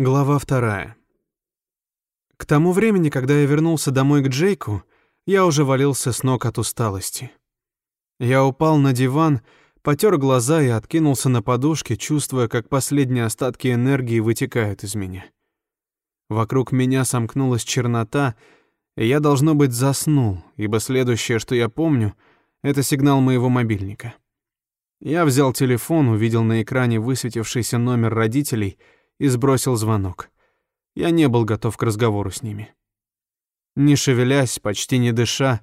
Глава вторая. К тому времени, когда я вернулся домой к Джейку, я уже валился с ног от усталости. Я упал на диван, потер глаза и откинулся на подушке, чувствуя, как последние остатки энергии вытекают из меня. Вокруг меня сомкнулась чернота, и я, должно быть, заснул, ибо следующее, что я помню, это сигнал моего мобильника. Я взял телефон, увидел на экране высветившийся номер родителей — и сбросил звонок. Я не был готов к разговору с ними. Не шевелясь, почти не дыша,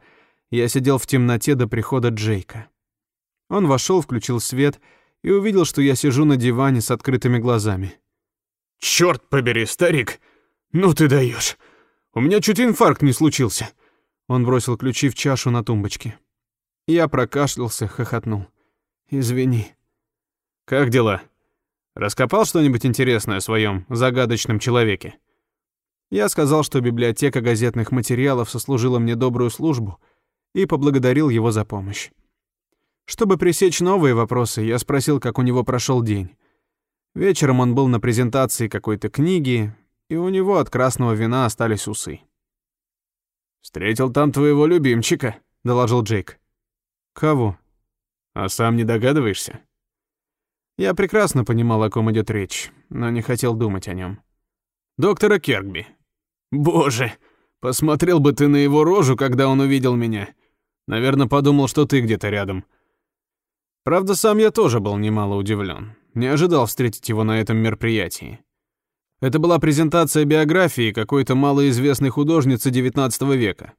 я сидел в темноте до прихода Джейка. Он вошел, включил свет и увидел, что я сижу на диване с открытыми глазами. «Чёрт побери, старик! Ну ты даешь! У меня чуть инфаркт не случился!» Он бросил ключи в чашу на тумбочке. Я прокашлялся, хохотнул. «Извини». «Как дела?» Раскопал что-нибудь интересное о своем загадочном человеке? Я сказал, что библиотека газетных материалов сослужила мне добрую службу и поблагодарил его за помощь. Чтобы пресечь новые вопросы, я спросил, как у него прошел день. Вечером он был на презентации какой-то книги, и у него от красного вина остались усы. «Встретил там твоего любимчика», — доложил Джейк. «Кого?» «А сам не догадываешься?» Я прекрасно понимал, о ком идет речь, но не хотел думать о нем. «Доктора Керкби. Боже, посмотрел бы ты на его рожу, когда он увидел меня. Наверное, подумал, что ты где-то рядом». Правда, сам я тоже был немало удивлен. Не ожидал встретить его на этом мероприятии. Это была презентация биографии какой-то малоизвестной художницы XIX века.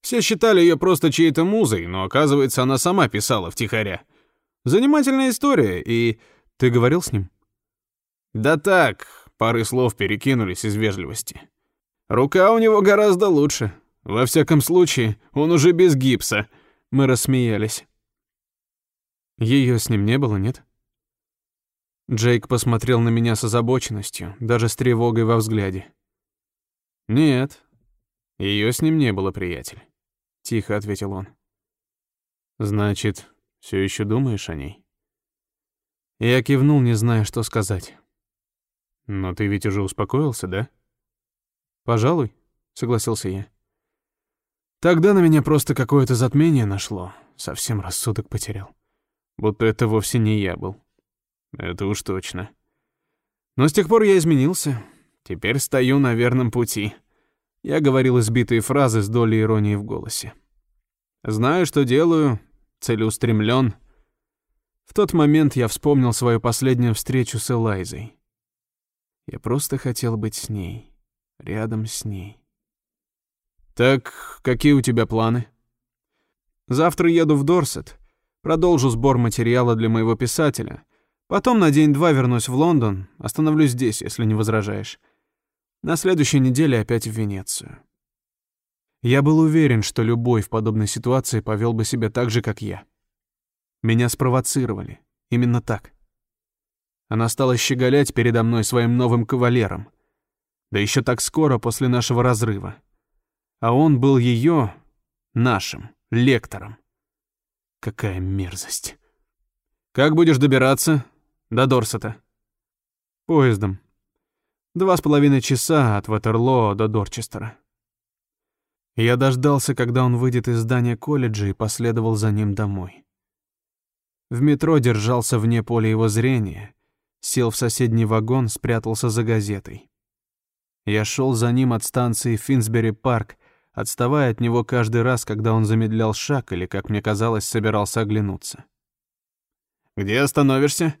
Все считали ее просто чьей-то музой, но оказывается, она сама писала втихаря. Занимательная история, и... Ты говорил с ним? Да так, пары слов перекинулись из вежливости. Рука у него гораздо лучше. Во всяком случае, он уже без гипса. Мы рассмеялись. Ее с ним не было, нет? Джейк посмотрел на меня с озабоченностью, даже с тревогой во взгляде. «Нет, ее с ним не было, приятель», — тихо ответил он. «Значит, все еще думаешь о ней?» Я кивнул, не зная, что сказать. «Но ты ведь уже успокоился, да?» «Пожалуй», — согласился я. Тогда на меня просто какое-то затмение нашло. Совсем рассудок потерял. Будто это вовсе не я был. Это уж точно. Но с тех пор я изменился. Теперь стою на верном пути. Я говорил избитые фразы с долей иронии в голосе. Знаю, что делаю, целеустремлен. В тот момент я вспомнил свою последнюю встречу с Элайзой. Я просто хотел быть с ней, рядом с ней. «Так, какие у тебя планы?» «Завтра еду в Дорсет, продолжу сбор материала для моего писателя. Потом на день-два вернусь в Лондон, остановлюсь здесь, если не возражаешь. На следующей неделе опять в Венецию. Я был уверен, что любой в подобной ситуации повел бы себя так же, как я. Меня спровоцировали. Именно так. Она стала щеголять передо мной своим новым кавалером. Да еще так скоро после нашего разрыва. А он был ее, нашим, лектором. Какая мерзость. Как будешь добираться до Дорсета? Поездом. Два с половиной часа от Ватерлоо до Дорчестера. Я дождался, когда он выйдет из здания колледжа и последовал за ним домой. В метро держался вне поля его зрения, сел в соседний вагон, спрятался за газетой. Я шел за ним от станции Финсбери-парк, отставая от него каждый раз, когда он замедлял шаг или, как мне казалось, собирался оглянуться. «Где остановишься?»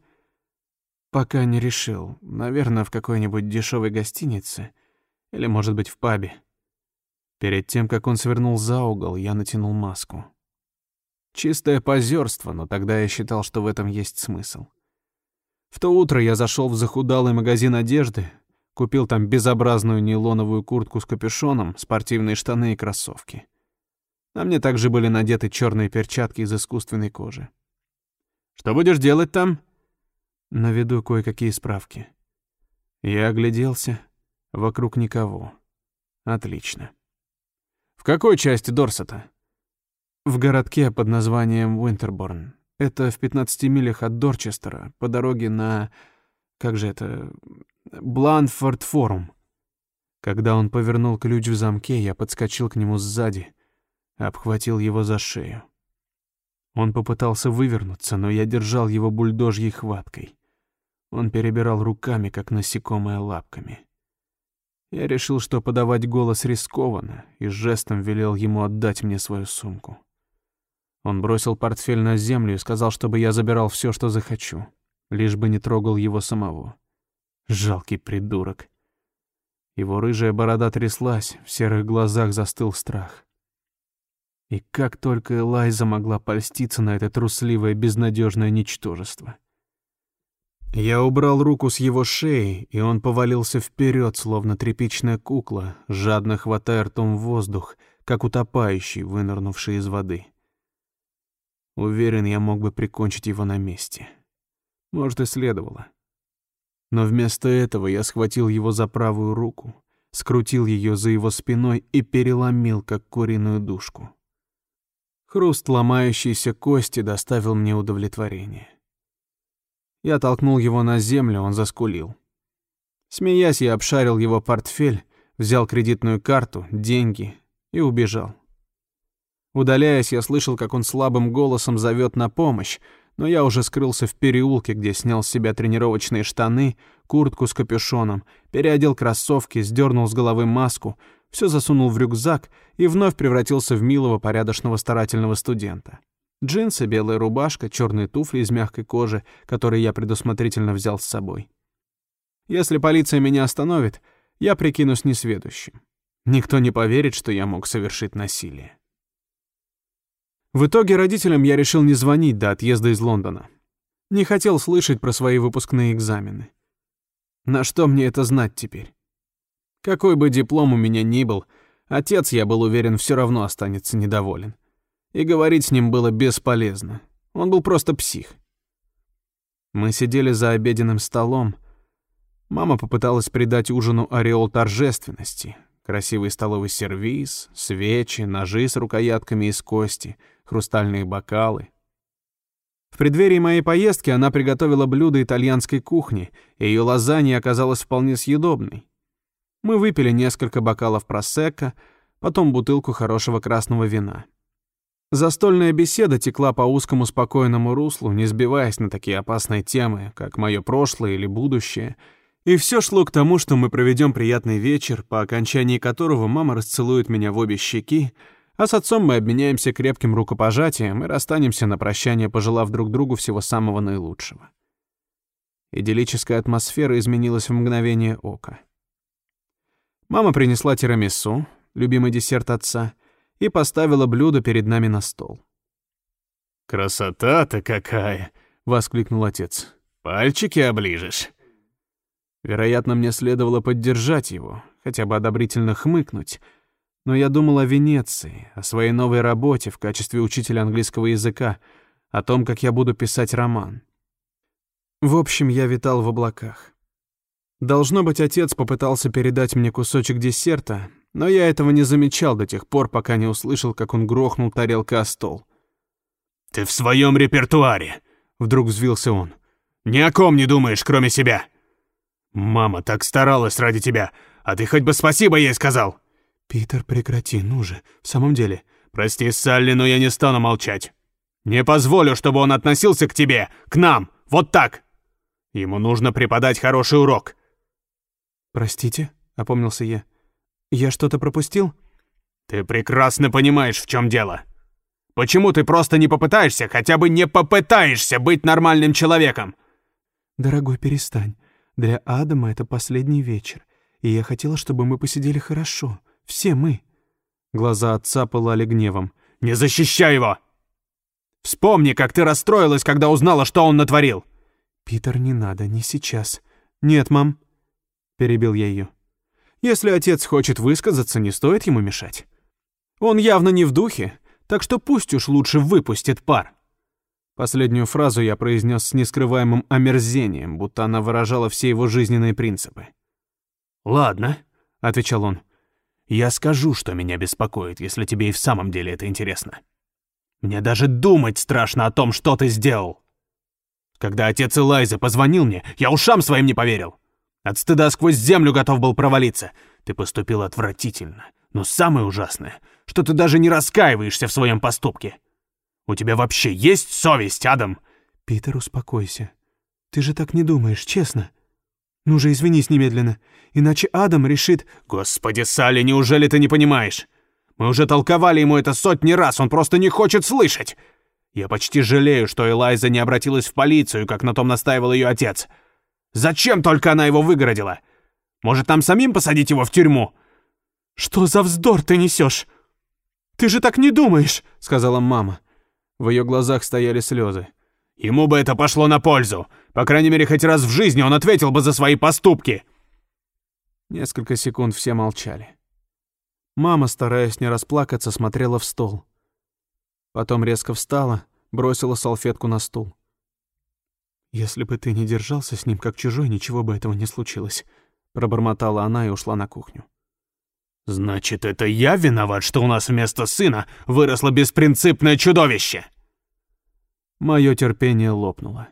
«Пока не решил. Наверное, в какой-нибудь дешевой гостинице. Или, может быть, в пабе. Перед тем, как он свернул за угол, я натянул маску. Чистое позерство, но тогда я считал, что в этом есть смысл. В то утро я зашел в захудалый магазин одежды, купил там безобразную нейлоновую куртку с капюшоном, спортивные штаны и кроссовки. На мне также были надеты черные перчатки из искусственной кожи. «Что будешь делать там?» Наведу кое-какие справки. Я огляделся. Вокруг никого. Отлично. В какой части Дорсета? В городке под названием Уинтерборн. Это в 15 милях от Дорчестера, по дороге на... Как же это... Бланфорд Форум. Когда он повернул ключ в замке, я подскочил к нему сзади, обхватил его за шею. Он попытался вывернуться, но я держал его бульдожьей хваткой. Он перебирал руками, как насекомое лапками. Я решил, что подавать голос рискованно, и жестом велел ему отдать мне свою сумку. Он бросил портфель на землю и сказал, чтобы я забирал все, что захочу, лишь бы не трогал его самого. Жалкий придурок. Его рыжая борода тряслась, в серых глазах застыл страх. И как только Элайза могла польститься на это трусливое, безнадежное ничтожество. Я убрал руку с его шеи, и он повалился вперед, словно тряпичная кукла, жадно хватая ртом воздух, как утопающий, вынырнувший из воды. Уверен, я мог бы прикончить его на месте. Может, и следовало. Но вместо этого я схватил его за правую руку, скрутил ее за его спиной и переломил, как куриную душку. Хруст ломающейся кости доставил мне удовлетворение. Я толкнул его на землю, он заскулил. Смеясь, я обшарил его портфель, взял кредитную карту, деньги и убежал. Удаляясь, я слышал, как он слабым голосом зовет на помощь, но я уже скрылся в переулке, где снял с себя тренировочные штаны, куртку с капюшоном, переодел кроссовки, сдернул с головы маску, все засунул в рюкзак и вновь превратился в милого, порядочного, старательного студента. Джинсы, белая рубашка, черные туфли из мягкой кожи, которые я предусмотрительно взял с собой. Если полиция меня остановит, я прикинусь несведущим. Никто не поверит, что я мог совершить насилие. В итоге родителям я решил не звонить до отъезда из Лондона. Не хотел слышать про свои выпускные экзамены. На что мне это знать теперь? Какой бы диплом у меня ни был, отец, я был уверен, все равно останется недоволен. И говорить с ним было бесполезно. Он был просто псих. Мы сидели за обеденным столом. Мама попыталась придать ужину ореол торжественности. Красивый столовый сервиз, свечи, ножи с рукоятками из кости — хрустальные бокалы. В преддверии моей поездки она приготовила блюдо итальянской кухни, и ее лазанья оказалась вполне съедобной. Мы выпили несколько бокалов просекко, потом бутылку хорошего красного вина. Застольная беседа текла по узкому спокойному руслу, не сбиваясь на такие опасные темы, как мое прошлое или будущее, и все шло к тому, что мы проведем приятный вечер, по окончании которого мама расцелует меня в обе щеки, а с отцом мы обменяемся крепким рукопожатием и расстанемся на прощание, пожелав друг другу всего самого наилучшего. Идиллическая атмосфера изменилась в мгновение ока. Мама принесла тирамису, любимый десерт отца, и поставила блюдо перед нами на стол. «Красота-то какая!» — воскликнул отец. «Пальчики оближешь». Вероятно, мне следовало поддержать его, хотя бы одобрительно хмыкнуть — но я думал о Венеции, о своей новой работе в качестве учителя английского языка, о том, как я буду писать роман. В общем, я витал в облаках. Должно быть, отец попытался передать мне кусочек десерта, но я этого не замечал до тех пор, пока не услышал, как он грохнул тарелкой о стол. «Ты в своем репертуаре!» — вдруг взвился он. «Ни о ком не думаешь, кроме себя! Мама так старалась ради тебя, а ты хоть бы спасибо ей сказал!» «Питер, прекрати, ну же, в самом деле...» «Прости, Салли, но я не стану молчать. Не позволю, чтобы он относился к тебе, к нам, вот так. Ему нужно преподать хороший урок». «Простите», — опомнился я. «Я что-то пропустил?» «Ты прекрасно понимаешь, в чем дело. Почему ты просто не попытаешься, хотя бы не попытаешься быть нормальным человеком?» «Дорогой, перестань. Для Адама это последний вечер, и я хотела, чтобы мы посидели хорошо». Все мы». Глаза отца пылали гневом. «Не защищай его! Вспомни, как ты расстроилась, когда узнала, что он натворил!» «Питер, не надо, не сейчас. Нет, мам», — перебил я ее. «Если отец хочет высказаться, не стоит ему мешать. Он явно не в духе, так что пусть уж лучше выпустит пар». Последнюю фразу я произнес с нескрываемым омерзением, будто она выражала все его жизненные принципы. «Ладно», — отвечал он, — я скажу, что меня беспокоит, если тебе и в самом деле это интересно. Мне даже думать страшно о том, что ты сделал. Когда отец Элайзы позвонил мне, я ушам своим не поверил. От стыда сквозь землю готов был провалиться. Ты поступил отвратительно. Но самое ужасное, что ты даже не раскаиваешься в своем поступке. У тебя вообще есть совесть, Адам?» «Питер, успокойся. Ты же так не думаешь, честно?» «Ну же, извинись немедленно, иначе Адам решит...» «Господи, Салли, неужели ты не понимаешь? Мы уже толковали ему это сотни раз, он просто не хочет слышать. Я почти жалею, что Элайза не обратилась в полицию, как на том настаивал ее отец. Зачем только она его выгородила? Может, нам самим посадить его в тюрьму?» «Что за вздор ты несешь? Ты же так не думаешь!» — сказала мама. В ее глазах стояли слезы. «Ему бы это пошло на пользу. По крайней мере, хоть раз в жизни он ответил бы за свои поступки!» Несколько секунд все молчали. Мама, стараясь не расплакаться, смотрела в стол. Потом резко встала, бросила салфетку на стул. «Если бы ты не держался с ним как чужой, ничего бы этого не случилось», — пробормотала она и ушла на кухню. «Значит, это я виноват, что у нас вместо сына выросло беспринципное чудовище?» Мое терпение лопнуло.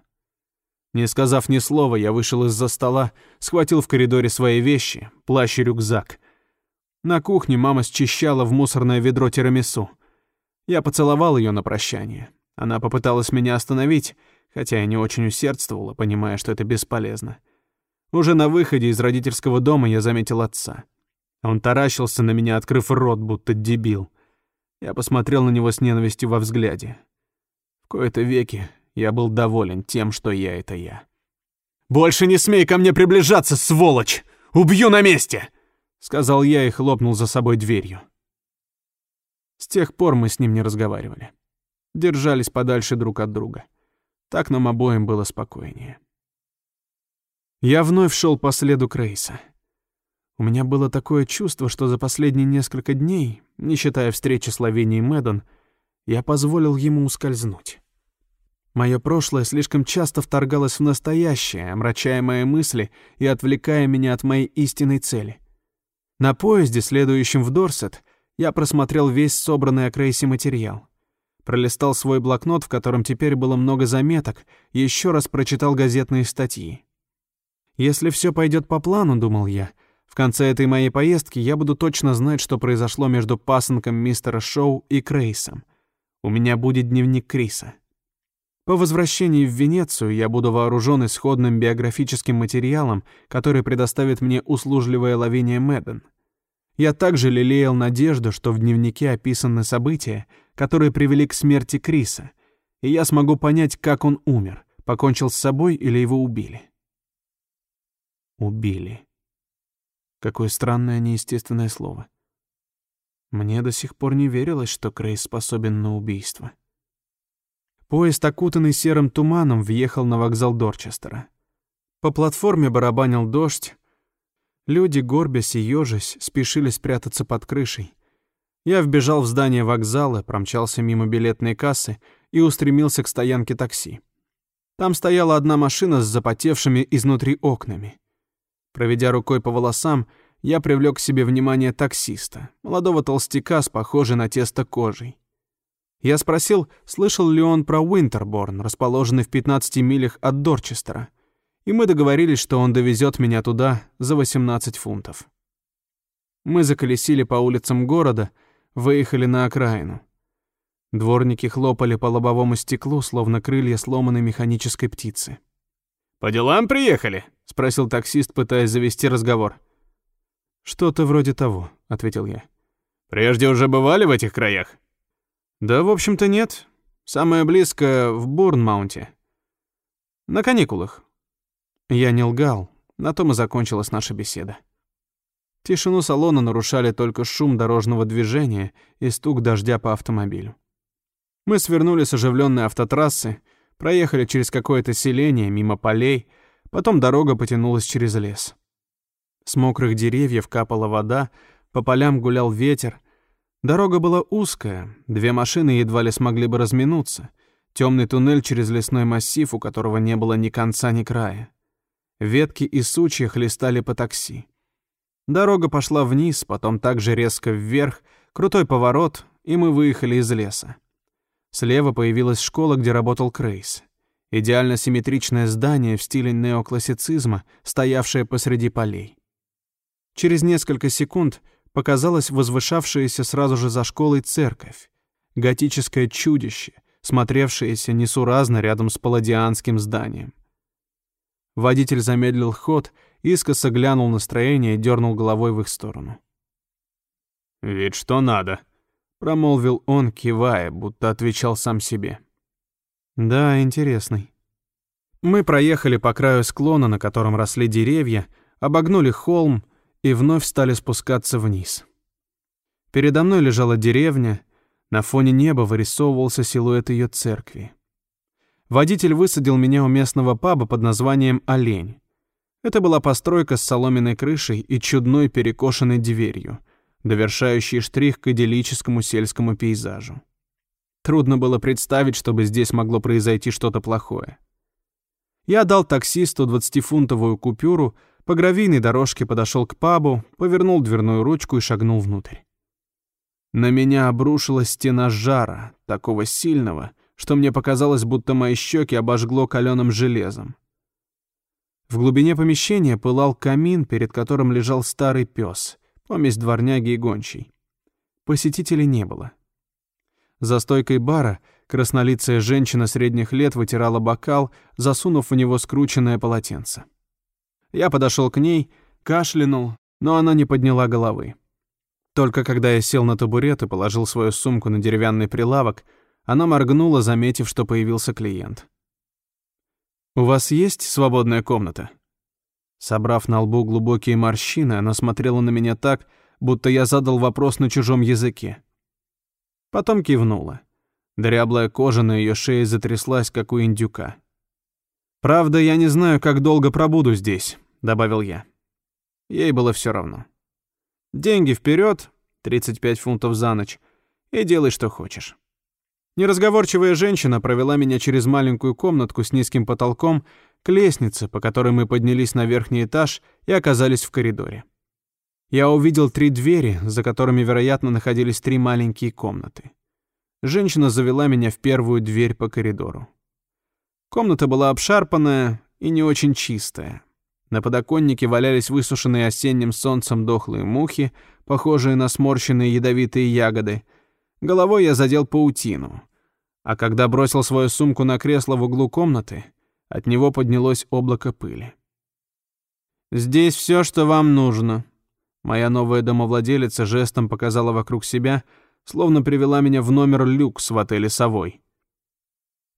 Не сказав ни слова, я вышел из-за стола, схватил в коридоре свои вещи, плащ и рюкзак. На кухне мама счищала в мусорное ведро тирамису. Я поцеловал ее на прощание. Она попыталась меня остановить, хотя я не очень усердствовала, понимая, что это бесполезно. Уже на выходе из родительского дома я заметил отца. Он таращился на меня, открыв рот, будто дебил. Я посмотрел на него с ненавистью во взгляде. В кои-то веки я был доволен тем, что я — это я. «Больше не смей ко мне приближаться, сволочь! Убью на месте!» — сказал я и хлопнул за собой дверью. С тех пор мы с ним не разговаривали. Держались подальше друг от друга. Так нам обоим было спокойнее. Я вновь шел по следу Крейса. У меня было такое чувство, что за последние несколько дней, не считая встречи с Лавинией Мэддон, я позволил ему ускользнуть. Мое прошлое слишком часто вторгалось в настоящее, омрачая мои мысли и отвлекая меня от моей истинной цели. На поезде, следующем в Дорсет, я просмотрел весь собранный о Крейсе материал. Пролистал свой блокнот, в котором теперь было много заметок, и еще раз прочитал газетные статьи. Если все пойдет по плану, думал я, в конце этой моей поездки я буду точно знать, что произошло между пасынком мистера Шоу и Крейсом. У меня будет дневник Криса. По возвращении в Венецию я буду вооружен исходным биографическим материалом, который предоставит мне услужливая Лавиния Мэдден. Я также лелеял надежду, что в дневнике описаны события, которые привели к смерти Криса, и я смогу понять, как он умер, покончил с собой или его убили. Убили. Какое странное неестественное слово. Мне до сих пор не верилось, что Крейс способен на убийство. Поезд, окутанный серым туманом, въехал на вокзал Дорчестера. По платформе барабанил дождь. Люди, горбясь и ёжась, спешили спрятаться под крышей. Я вбежал в здание вокзала, промчался мимо билетной кассы и устремился к стоянке такси. Там стояла одна машина с запотевшими изнутри окнами. Проведя рукой по волосам, я привлек к себе внимание таксиста, молодого толстяка с похожей на тесто кожей. Я спросил, слышал ли он про Уинтерборн, расположенный в 15 милях от Дорчестера, и мы договорились, что он довезет меня туда за 18 фунтов. Мы заколесили по улицам города, выехали на окраину. Дворники хлопали по лобовому стеклу, словно крылья сломанной механической птицы. «По делам приехали?» — спросил таксист, пытаясь завести разговор. «Что-то вроде того», — ответил я. «Прежде уже бывали в этих краях?» «Да, в общем-то, нет. Самое близкое — в Бурнмаунте. На каникулах». Я не лгал, на том и закончилась наша беседа. Тишину салона нарушали только шум дорожного движения и стук дождя по автомобилю. Мы свернули с оживленной автотрассы, проехали через какое-то селение, мимо полей, потом дорога потянулась через лес. С мокрых деревьев капала вода, по полям гулял ветер. Дорога была узкая, две машины едва ли смогли бы разминуться. Темный туннель через лесной массив, у которого не было ни конца, ни края. Ветки и сучья хлестали по такси. Дорога пошла вниз, потом также резко вверх, крутой поворот, и мы выехали из леса. Слева появилась школа, где работал Крейс. Идеально симметричное здание в стиле неоклассицизма, стоявшее посреди полей. Через несколько секунд показалась возвышавшаяся сразу же за школой церковь, готическое чудище, смотревшееся несуразно рядом с палладианским зданием. Водитель замедлил ход, искоса глянул на строение и дернул головой в их сторону. «Ведь что надо», — промолвил он, кивая, будто отвечал сам себе. «Да, интересный». Мы проехали по краю склона, на котором росли деревья, обогнули холм и вновь стали спускаться вниз. Передо мной лежала деревня, на фоне неба вырисовывался силуэт ее церкви. Водитель высадил меня у местного паба под названием «Олень». Это была постройка с соломенной крышей и чудной перекошенной дверью, довершающий штрих к идиллическому сельскому пейзажу. Трудно было представить, чтобы здесь могло произойти что-то плохое. Я дал таксисту 20-фунтовую купюру, по гравийной дорожке подошел к пабу, повернул дверную ручку и шагнул внутрь. На меня обрушилась стена жара, такого сильного, что мне показалось, будто мои щеки обожгло каленым железом. В глубине помещения пылал камин, перед которым лежал старый пес, помесь дворняги и гончей. Посетителей не было. За стойкой бара краснолицая женщина средних лет вытирала бокал, засунув в него скрученное полотенце. Я подошел к ней, кашлянул, но она не подняла головы. Только когда я сел на табурет и положил свою сумку на деревянный прилавок, она моргнула, заметив, что появился клиент. «У вас есть свободная комната?» Собрав на лбу глубокие морщины, она смотрела на меня так, будто я задал вопрос на чужом языке. Потом кивнула. Дряблая кожа на ее шее затряслась, как у индюка. «Правда, я не знаю, как долго пробуду здесь», — добавил я. Ей было все равно. «Деньги вперед, 35 фунтов за ночь, и делай, что хочешь». Неразговорчивая женщина провела меня через маленькую комнатку с низким потолком к лестнице, по которой мы поднялись на верхний этаж и оказались в коридоре. Я увидел три двери, за которыми, вероятно, находились три маленькие комнаты. Женщина завела меня в первую дверь по коридору. Комната была обшарпанная и не очень чистая. На подоконнике валялись высушенные осенним солнцем дохлые мухи, похожие на сморщенные ядовитые ягоды. Головой я задел паутину. А когда бросил свою сумку на кресло в углу комнаты, от него поднялось облако пыли. «Здесь все, что вам нужно». Моя новая домовладелица жестом показала вокруг себя, словно привела меня в номер люкс в отеле «Совой».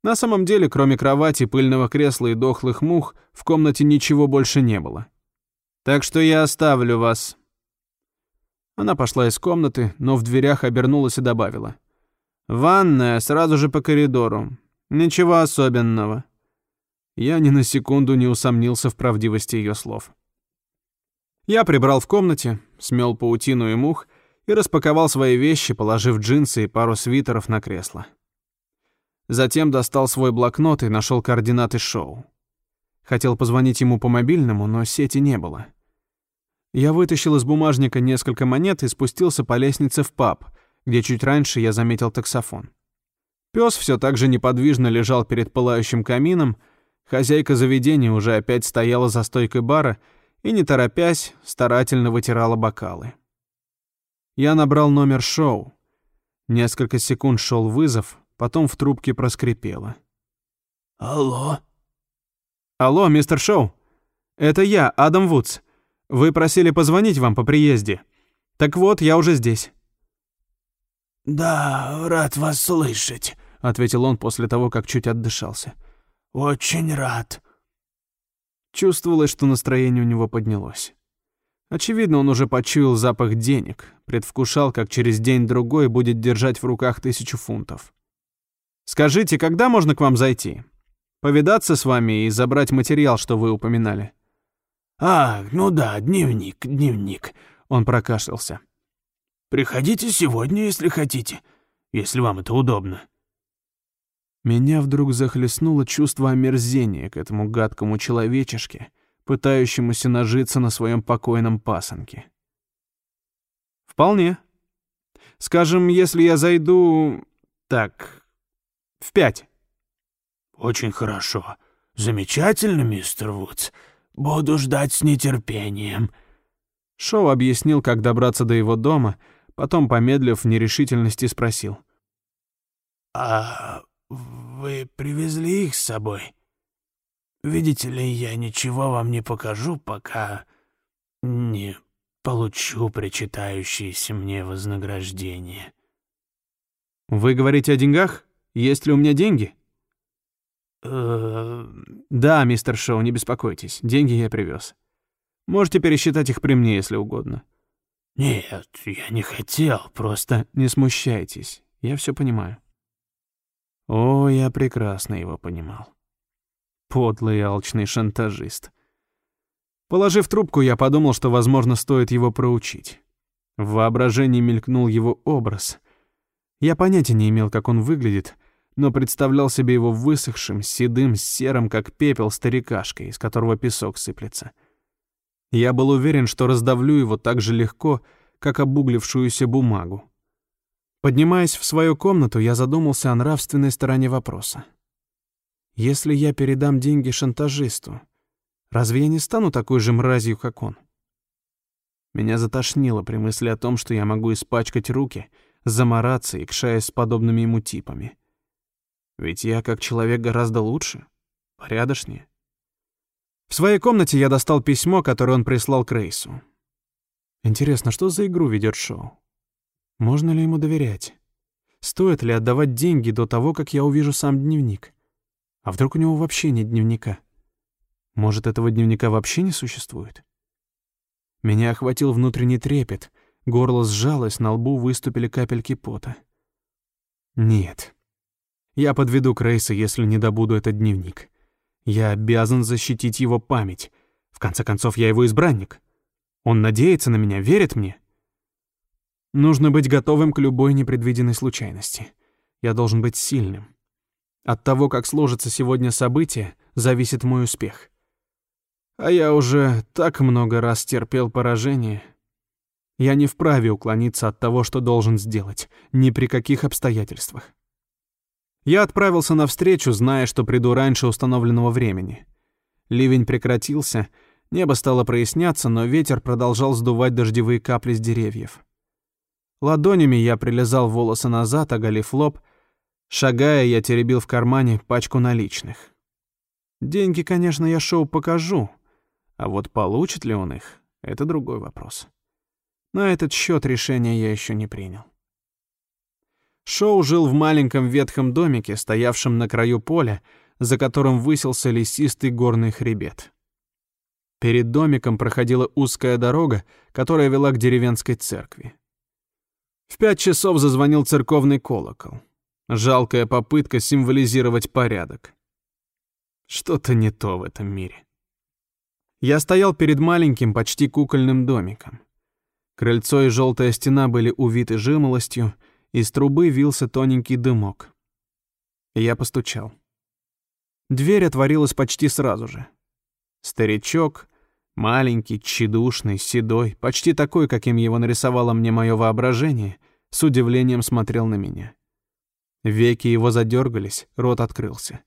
На самом деле, кроме кровати, пыльного кресла и дохлых мух, в комнате ничего больше не было. «Так что я оставлю вас». Она пошла из комнаты, но в дверях обернулась и добавила. Ванная сразу же по коридору. Ничего особенного. Я ни на секунду не усомнился в правдивости ее слов. Я прибрал в комнате, смел паутину и мух и распаковал свои вещи, положив джинсы и пару свитеров на кресло. Затем достал свой блокнот и нашел координаты шоу. Хотел позвонить ему по мобильному, но сети не было. Я вытащил из бумажника несколько монет и спустился по лестнице в паб — где чуть раньше я заметил таксофон. Пес все так же неподвижно лежал перед пылающим камином, хозяйка заведения уже опять стояла за стойкой бара и, не торопясь, старательно вытирала бокалы. Я набрал номер шоу. Несколько секунд шел вызов, потом в трубке проскрипело. «Алло?» «Алло, мистер Шоу. Это я, Адам Вудс. Вы просили позвонить вам по приезде. Так вот, я уже здесь». «Да, рад вас слышать», — ответил он после того, как чуть отдышался. «Очень рад». Чувствовалось, что настроение у него поднялось. Очевидно, он уже почуял запах денег, предвкушал, как через день-другой будет держать в руках тысячу фунтов. «Скажите, когда можно к вам зайти? Повидаться с вами и забрать материал, что вы упоминали?» «А, ну да, дневник, дневник», — он прокашлялся. Приходите сегодня, если хотите, если вам это удобно». Меня вдруг захлестнуло чувство омерзения к этому гадкому человечешке, пытающемуся нажиться на своем покойном пасынке. «Вполне. Скажем, если я зайду... так... в пять». очень хорошо. Замечательно, мистер Вудс. Буду ждать с нетерпением». Шоу объяснил, как добраться до его дома, потом, помедлив в нерешительности, спросил. «А вы привезли их с собой? Видите ли, я ничего вам не покажу, пока не получу причитающееся мне вознаграждение». «Вы говорите о деньгах? Есть ли у меня деньги?» Э, «Да, мистер Шоу, не беспокойтесь, деньги я привез. Можете пересчитать их при мне, если угодно». «Нет, я не хотел, просто...» «Не смущайтесь, я все понимаю». О, я прекрасно его понимал. Подлый и алчный шантажист. Положив трубку, я подумал, что, возможно, стоит его проучить. В воображении мелькнул его образ. Я понятия не имел, как он выглядит, но представлял себе его высохшим, седым, серым, как пепел, старикашкой, из которого песок сыплется. Я был уверен, что раздавлю его так же легко, как обуглившуюся бумагу. Поднимаясь в свою комнату, я задумался о нравственной стороне вопроса. Если я передам деньги шантажисту, разве я не стану такой же мразью, как он? Меня затошнило при мысли о том, что я могу испачкать руки, замораться, икшаясь с подобными ему типами. Ведь я как человек гораздо лучше, порядочнее. В своей комнате я достал письмо, которое он прислал Крейсу. Интересно, что за игру ведет шоу? Можно ли ему доверять? Стоит ли отдавать деньги до того, как я увижу сам дневник? А вдруг у него вообще нет дневника? Может, этого дневника вообще не существует? Меня охватил внутренний трепет, горло сжалось, на лбу выступили капельки пота. Нет, я подведу Крейса, если не добуду этот дневник. Я обязан защитить его память. В конце концов, я его избранник. Он надеется на меня, верит мне. Нужно быть готовым к любой непредвиденной случайности. Я должен быть сильным. От того, как сложится сегодня событие, зависит мой успех. А я уже так много раз терпел поражение. Я не вправе уклониться от того, что должен сделать, ни при каких обстоятельствах. Я отправился навстречу, зная, что приду раньше установленного времени. Ливень прекратился, небо стало проясняться, но ветер продолжал сдувать дождевые капли с деревьев. Ладонями я прилезал волосы назад, оголив лоб. Шагая, я теребил в кармане пачку наличных. Деньги, конечно, я шоу покажу, а вот получит ли он их — это другой вопрос. На этот счет решения я еще не принял. Шоу жил в маленьком ветхом домике, стоявшем на краю поля, за которым высился лесистый горный хребет. Перед домиком проходила узкая дорога, которая вела к деревенской церкви. В пять часов зазвонил церковный колокол. Жалкая попытка символизировать порядок. Что-то не то в этом мире. Я стоял перед маленьким, почти кукольным домиком. Крыльцо и желтая стена были увиты жимолостью, из трубы вился тоненький дымок. Я постучал. Дверь отворилась почти сразу же. Старичок, маленький, тщедушный, седой, почти такой, каким его нарисовало мне мое воображение, с удивлением смотрел на меня. Веки его задергались, рот открылся.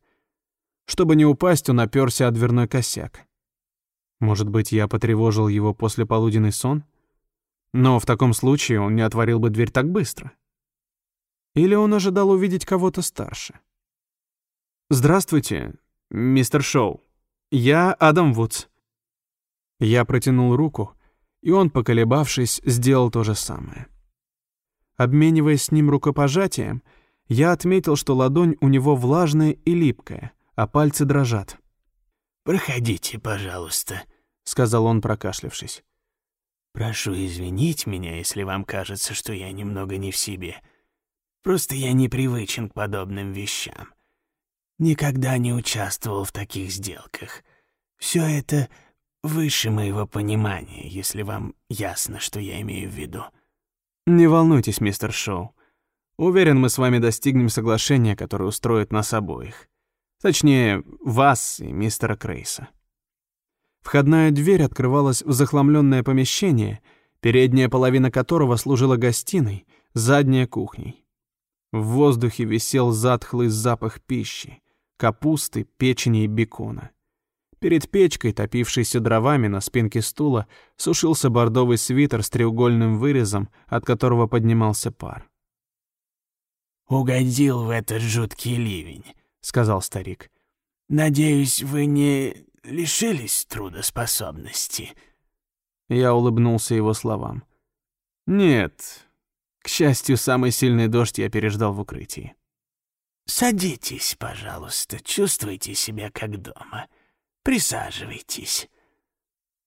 Чтобы не упасть, он оперся о дверной косяк. Может быть, я потревожил его после полуденный сон? Но в таком случае он не отворил бы дверь так быстро. Или он ожидал увидеть кого-то старше? «Здравствуйте, мистер Шоу. Я Адам Вудс». Я протянул руку, и он, поколебавшись, сделал то же самое. Обмениваясь с ним рукопожатием, я отметил, что ладонь у него влажная и липкая, а пальцы дрожат. «Проходите, пожалуйста», — сказал он, прокашлявшись. «Прошу извинить меня, если вам кажется, что я немного не в себе». Просто я непривычен к подобным вещам. Никогда не участвовал в таких сделках. Все это выше моего понимания, если вам ясно, что я имею в виду. Не волнуйтесь, мистер Шоу. Уверен, мы с вами достигнем соглашения, которое устроит нас обоих. Точнее, вас и мистера Крейса. Входная дверь открывалась в захламленное помещение, передняя половина которого служила гостиной, задняя — кухней. В воздухе висел затхлый запах пищи, капусты, печени и бекона. Перед печкой, топившейся дровами на спинке стула, сушился бордовый свитер с треугольным вырезом, от которого поднимался пар. «Угодил в этот жуткий ливень», — сказал старик. «Надеюсь, вы не лишились трудоспособности?» Я улыбнулся его словам. «Нет. К счастью, самый сильный дождь я переждал в укрытии». «Садитесь, пожалуйста, чувствуйте себя как дома. Присаживайтесь».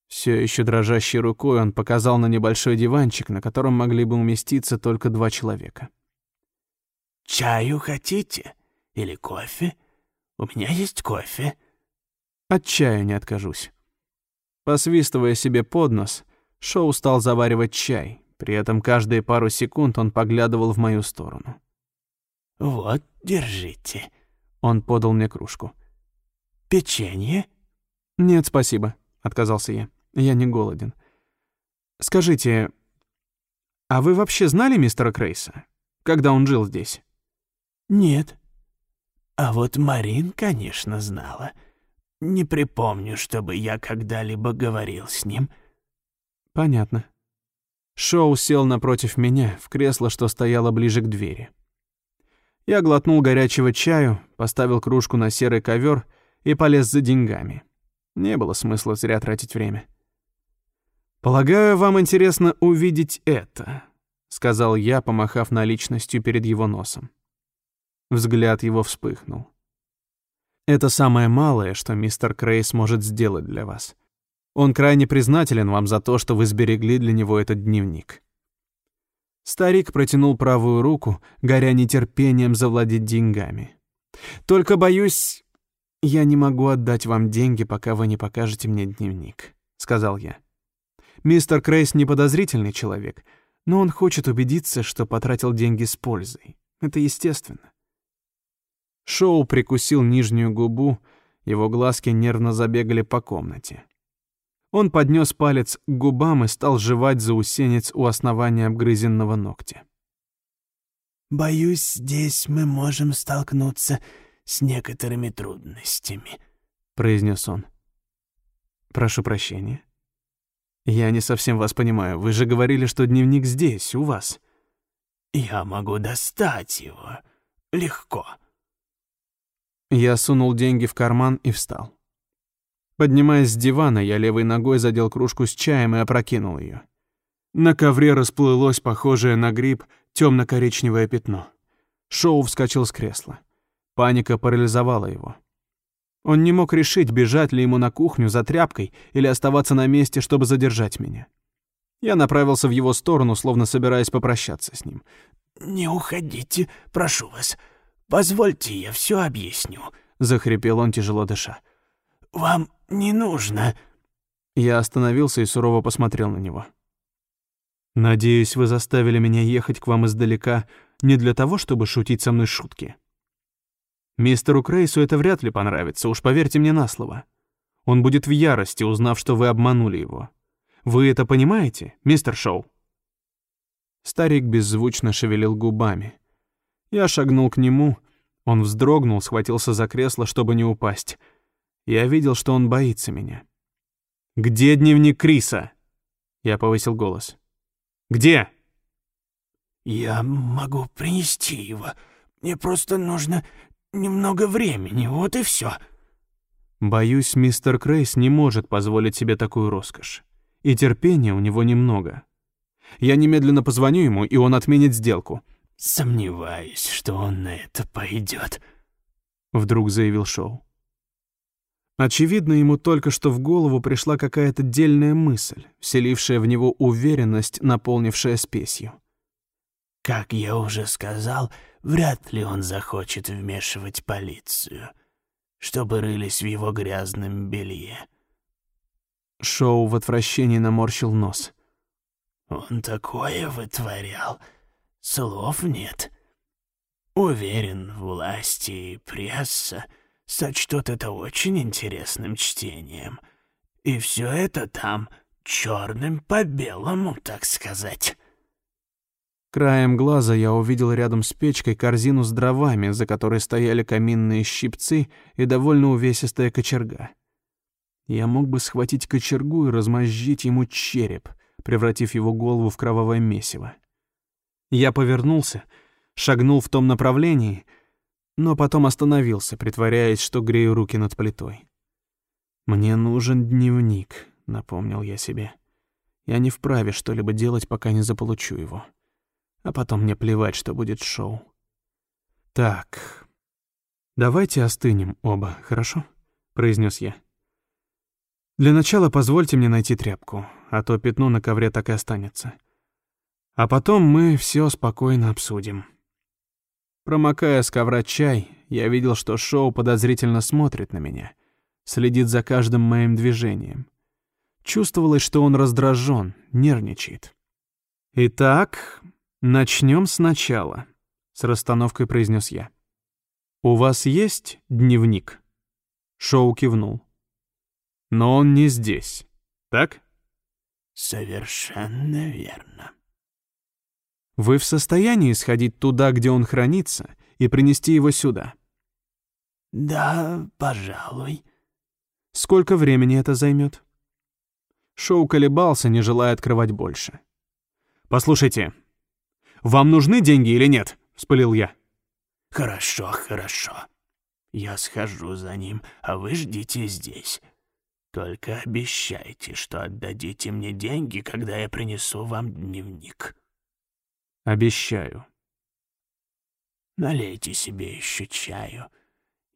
Все еще дрожащей рукой он показал на небольшой диванчик, на котором могли бы уместиться только два человека. «Чаю хотите? Или кофе? У меня есть кофе». «От чая не откажусь». Посвистывая себе под нос, Шоу стал заваривать чай, при этом каждые пару секунд он поглядывал в мою сторону. «Вот, держите». Он подал мне кружку. «Печенье?» «Нет, спасибо», — отказался я. «Я не голоден». «Скажите, а вы вообще знали мистера Крейса, когда он жил здесь?» «Нет». «А вот Марин, конечно, знала. Не припомню, чтобы я когда-либо говорил с ним». «Понятно». Шоу сел напротив меня, в кресло, что стояло ближе к двери. Я глотнул горячего чаю, поставил кружку на серый ковер и полез за деньгами. Не было смысла зря тратить время. «Полагаю, вам интересно увидеть это», — сказал я, помахав наличностью перед его носом. Взгляд его вспыхнул. «Это самое малое, что мистер Крейс может сделать для вас. Он крайне признателен вам за то, что вы сберегли для него этот дневник». Старик протянул правую руку, горя нетерпением завладеть деньгами. «Только боюсь, я не могу отдать вам деньги, пока вы не покажете мне дневник», — сказал я. «Мистер Крейс неподозрительный человек, но он хочет убедиться, что потратил деньги с пользой. Это естественно». Шоу прикусил нижнюю губу, его глазки нервно забегали по комнате. Он поднес палец к губам и стал жевать заусенец у основания обгрызенного ногтя. «Боюсь, здесь мы можем столкнуться с некоторыми трудностями», — произнес он. «Прошу прощения. Я не совсем вас понимаю. Вы же говорили, что дневник здесь, у вас». «Я могу достать его. Легко». Я сунул деньги в карман и встал. Поднимаясь с дивана, я левой ногой задел кружку с чаем и опрокинул ее. На ковре расплылось похожее на гриб темно-коричневое пятно. Шоу вскочил с кресла. Паника парализовала его. Он не мог решить, бежать ли ему на кухню за тряпкой или оставаться на месте, чтобы задержать меня. Я направился в его сторону, словно собираясь попрощаться с ним. «Не уходите, прошу вас. Позвольте, я все объясню», — захрипел он, тяжело дыша. «Вам не нужно». Я остановился и сурово посмотрел на него. «Надеюсь, вы заставили меня ехать к вам издалека не для того, чтобы шутить со мной шутки. Мистеру Крейсу это вряд ли понравится, уж поверьте мне на слово. Он будет в ярости, узнав, что вы обманули его. Вы это понимаете, мистер Шоу?» Старик беззвучно шевелил губами. Я шагнул к нему, он вздрогнул, схватился за кресло, чтобы не упасть — я видел, что он боится меня. «Где дневник Криса?» Я повысил голос. «Где?» «Я могу принести его. Мне просто нужно немного времени, вот и все. Боюсь, мистер Крейс не может позволить себе такую роскошь. И терпения у него немного. Я немедленно позвоню ему, и он отменит сделку. «Сомневаюсь, что он на это пойдет», — вдруг заявил Шоу. Очевидно, ему только что в голову пришла какая-то дельная мысль, вселившая в него уверенность, наполнившая спесью. «Как я уже сказал, вряд ли он захочет вмешивать полицию, чтобы рылись в его грязном белье». Шоу в отвращении наморщил нос. «Он такое вытворял, слов нет. Уверен, власти и пресса — сочтут это очень интересным чтением. И все это там черным по белому, так сказать. Краем глаза я увидел рядом с печкой корзину с дровами, за которой стояли каминные щипцы и довольно увесистая кочерга. Я мог бы схватить кочергу и размозжить ему череп, превратив его голову в кровавое месиво. Я повернулся, шагнул в том направлении, но потом остановился, притворяясь, что грею руки над плитой. «Мне нужен дневник», — напомнил я себе. «Я не вправе что-либо делать, пока не заполучу его» а потом мне плевать, что будет шоу. Так, давайте остынем оба, хорошо? произнес я. Для начала позвольте мне найти тряпку, а то пятно на ковре так и останется. А потом мы все спокойно обсудим. Промокая с ковра чай, я видел, что Шоу подозрительно смотрит на меня, следит за каждым моим движением. Чувствовалось, что он раздражен, нервничает. Итак, «Начнем сначала», — с расстановкой произнес я. «У вас есть дневник?» Шоу кивнул. «Но он не здесь, так?» «Совершенно верно». «Вы в состоянии сходить туда, где он хранится, и принести его сюда?» «Да, пожалуй». «Сколько времени это займет?» Шоу колебался, не желая открывать больше. «Послушайте», вам нужны деньги или нет?» — вспылил я. «Хорошо, хорошо. Я схожу за ним, а вы ждите здесь. Только обещайте, что отдадите мне деньги, когда я принесу вам дневник». «Обещаю». «Налейте себе еще чаю.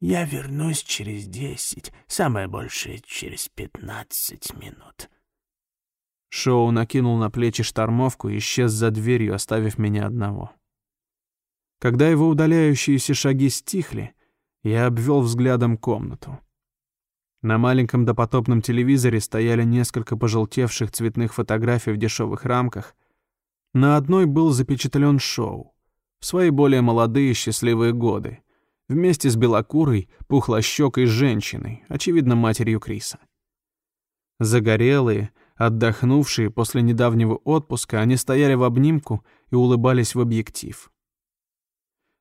Я вернусь через десять, самое большее через пятнадцать минут». Шоу накинул на плечи штормовку и исчез за дверью, оставив меня одного. Когда его удаляющиеся шаги стихли, я обвел взглядом комнату. На маленьком допотопном телевизоре стояли несколько пожелтевших цветных фотографий в дешевых рамках. На одной был запечатлен шоу. В свои более молодые счастливые годы. Вместе с белокурой, пухлощекой женщиной, очевидно, матерью Криса. Загорелые, Отдохнувшие после недавнего отпуска, они стояли в обнимку и улыбались в объектив.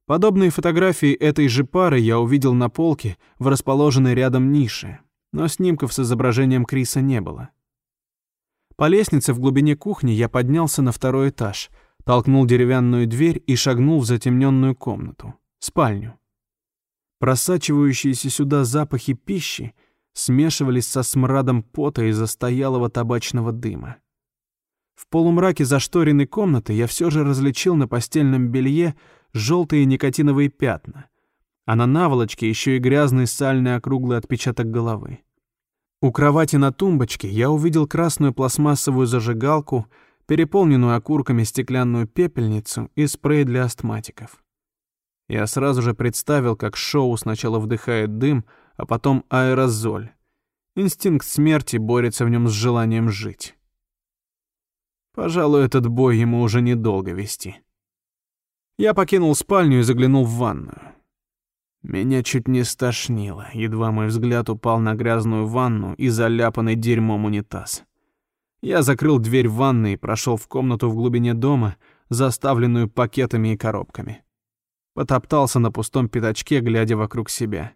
Подобные фотографии этой же пары я увидел на полке в расположенной рядом нише, но снимков с изображением Криса не было. По лестнице в глубине кухни я поднялся на второй этаж, толкнул деревянную дверь и шагнул в затемненную комнату, спальню. Просачивающиеся сюда запахи пищи — смешивались со смрадом пота и застоялого табачного дыма. В полумраке зашторенной комнаты я все же различил на постельном белье желтые никотиновые пятна, а на наволочке еще и грязный сальный округлый отпечаток головы. У кровати на тумбочке я увидел красную пластмассовую зажигалку, переполненную окурками стеклянную пепельницу и спрей для астматиков. Я сразу же представил, как Шоу сначала вдыхает дым, а потом аэрозоль. Инстинкт смерти борется в нем с желанием жить. Пожалуй, этот бой ему уже недолго вести. Я покинул спальню и заглянул в ванную. Меня чуть не стошнило, едва мой взгляд упал на грязную ванну и заляпанный дерьмом унитаз. Я закрыл дверь в ванной и прошел в комнату в глубине дома, заставленную пакетами и коробками. Потоптался на пустом пятачке, глядя вокруг себя.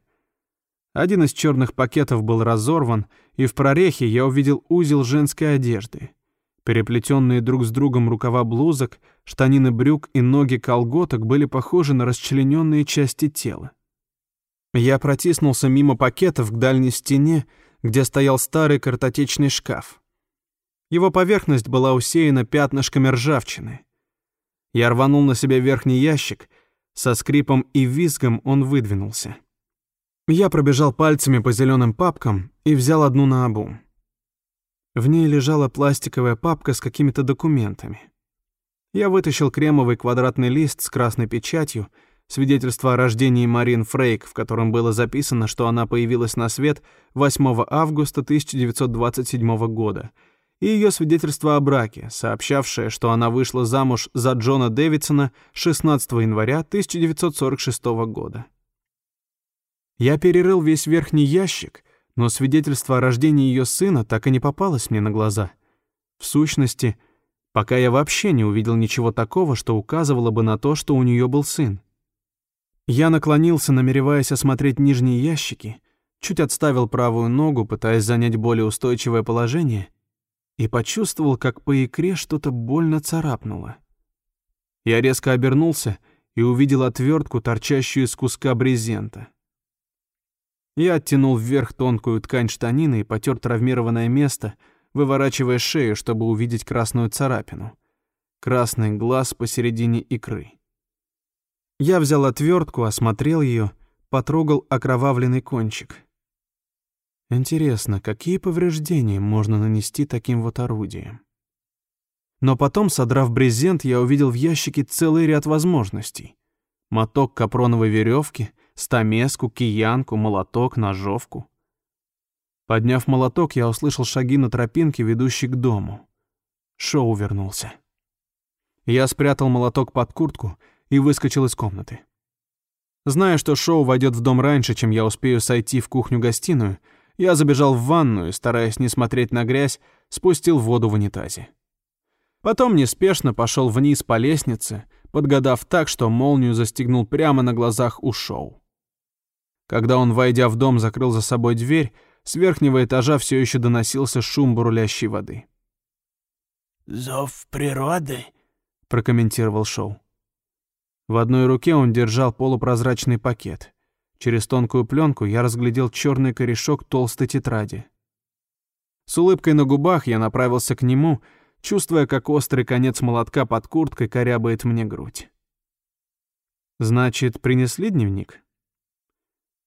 Один из черных пакетов был разорван, и в прорехе я увидел узел женской одежды. Переплетенные друг с другом рукава блузок, штанины брюк и ноги колготок были похожи на расчлененные части тела. Я протиснулся мимо пакетов к дальней стене, где стоял старый картотечный шкаф. Его поверхность была усеяна пятнышками ржавчины. Я рванул на себя верхний ящик, со скрипом и визгом он выдвинулся. Я пробежал пальцами по зеленым папкам и взял одну на обум. В ней лежала пластиковая папка с какими-то документами. Я вытащил кремовый квадратный лист с красной печатью, свидетельство о рождении Марин Фрейк, в котором было записано, что она появилась на свет 8 августа 1927 года, и ее свидетельство о браке, сообщавшее, что она вышла замуж за Джона Дэвидсона 16 января 1946 года. Я перерыл весь верхний ящик, но свидетельство о рождении ее сына так и не попалось мне на глаза. В сущности, пока я вообще не увидел ничего такого, что указывало бы на то, что у нее был сын. Я наклонился, намереваясь осмотреть нижние ящики, чуть отставил правую ногу, пытаясь занять более устойчивое положение, и почувствовал, как по икре что-то больно царапнуло. Я резко обернулся и увидел отвертку, торчащую из куска брезента. Я оттянул вверх тонкую ткань штанины и потер травмированное место, выворачивая шею, чтобы увидеть красную царапину. Красный глаз посередине икры. Я взял отвертку, осмотрел ее, потрогал окровавленный кончик. Интересно, какие повреждения можно нанести таким вот орудием? Но потом, содрав брезент, я увидел в ящике целый ряд возможностей. Моток капроновой веревки, стамеску, киянку, молоток, ножовку. Подняв молоток, я услышал шаги на тропинке, ведущей к дому. Шоу вернулся. Я спрятал молоток под куртку и выскочил из комнаты. Зная, что Шоу войдет в дом раньше, чем я успею сойти в кухню-гостиную, я забежал в ванную, стараясь не смотреть на грязь, спустил воду в унитазе. Потом неспешно пошел вниз по лестнице, подгадав так, что молнию застегнул прямо на глазах у Шоу. Когда он, войдя в дом, закрыл за собой дверь, с верхнего этажа все еще доносился шум бурулящей воды. «Зов природы», — прокомментировал Шоу. В одной руке он держал полупрозрачный пакет. Через тонкую пленку я разглядел черный корешок толстой тетради. С улыбкой на губах я направился к нему, чувствуя, как острый конец молотка под курткой корябает мне грудь. «Значит, принесли дневник?»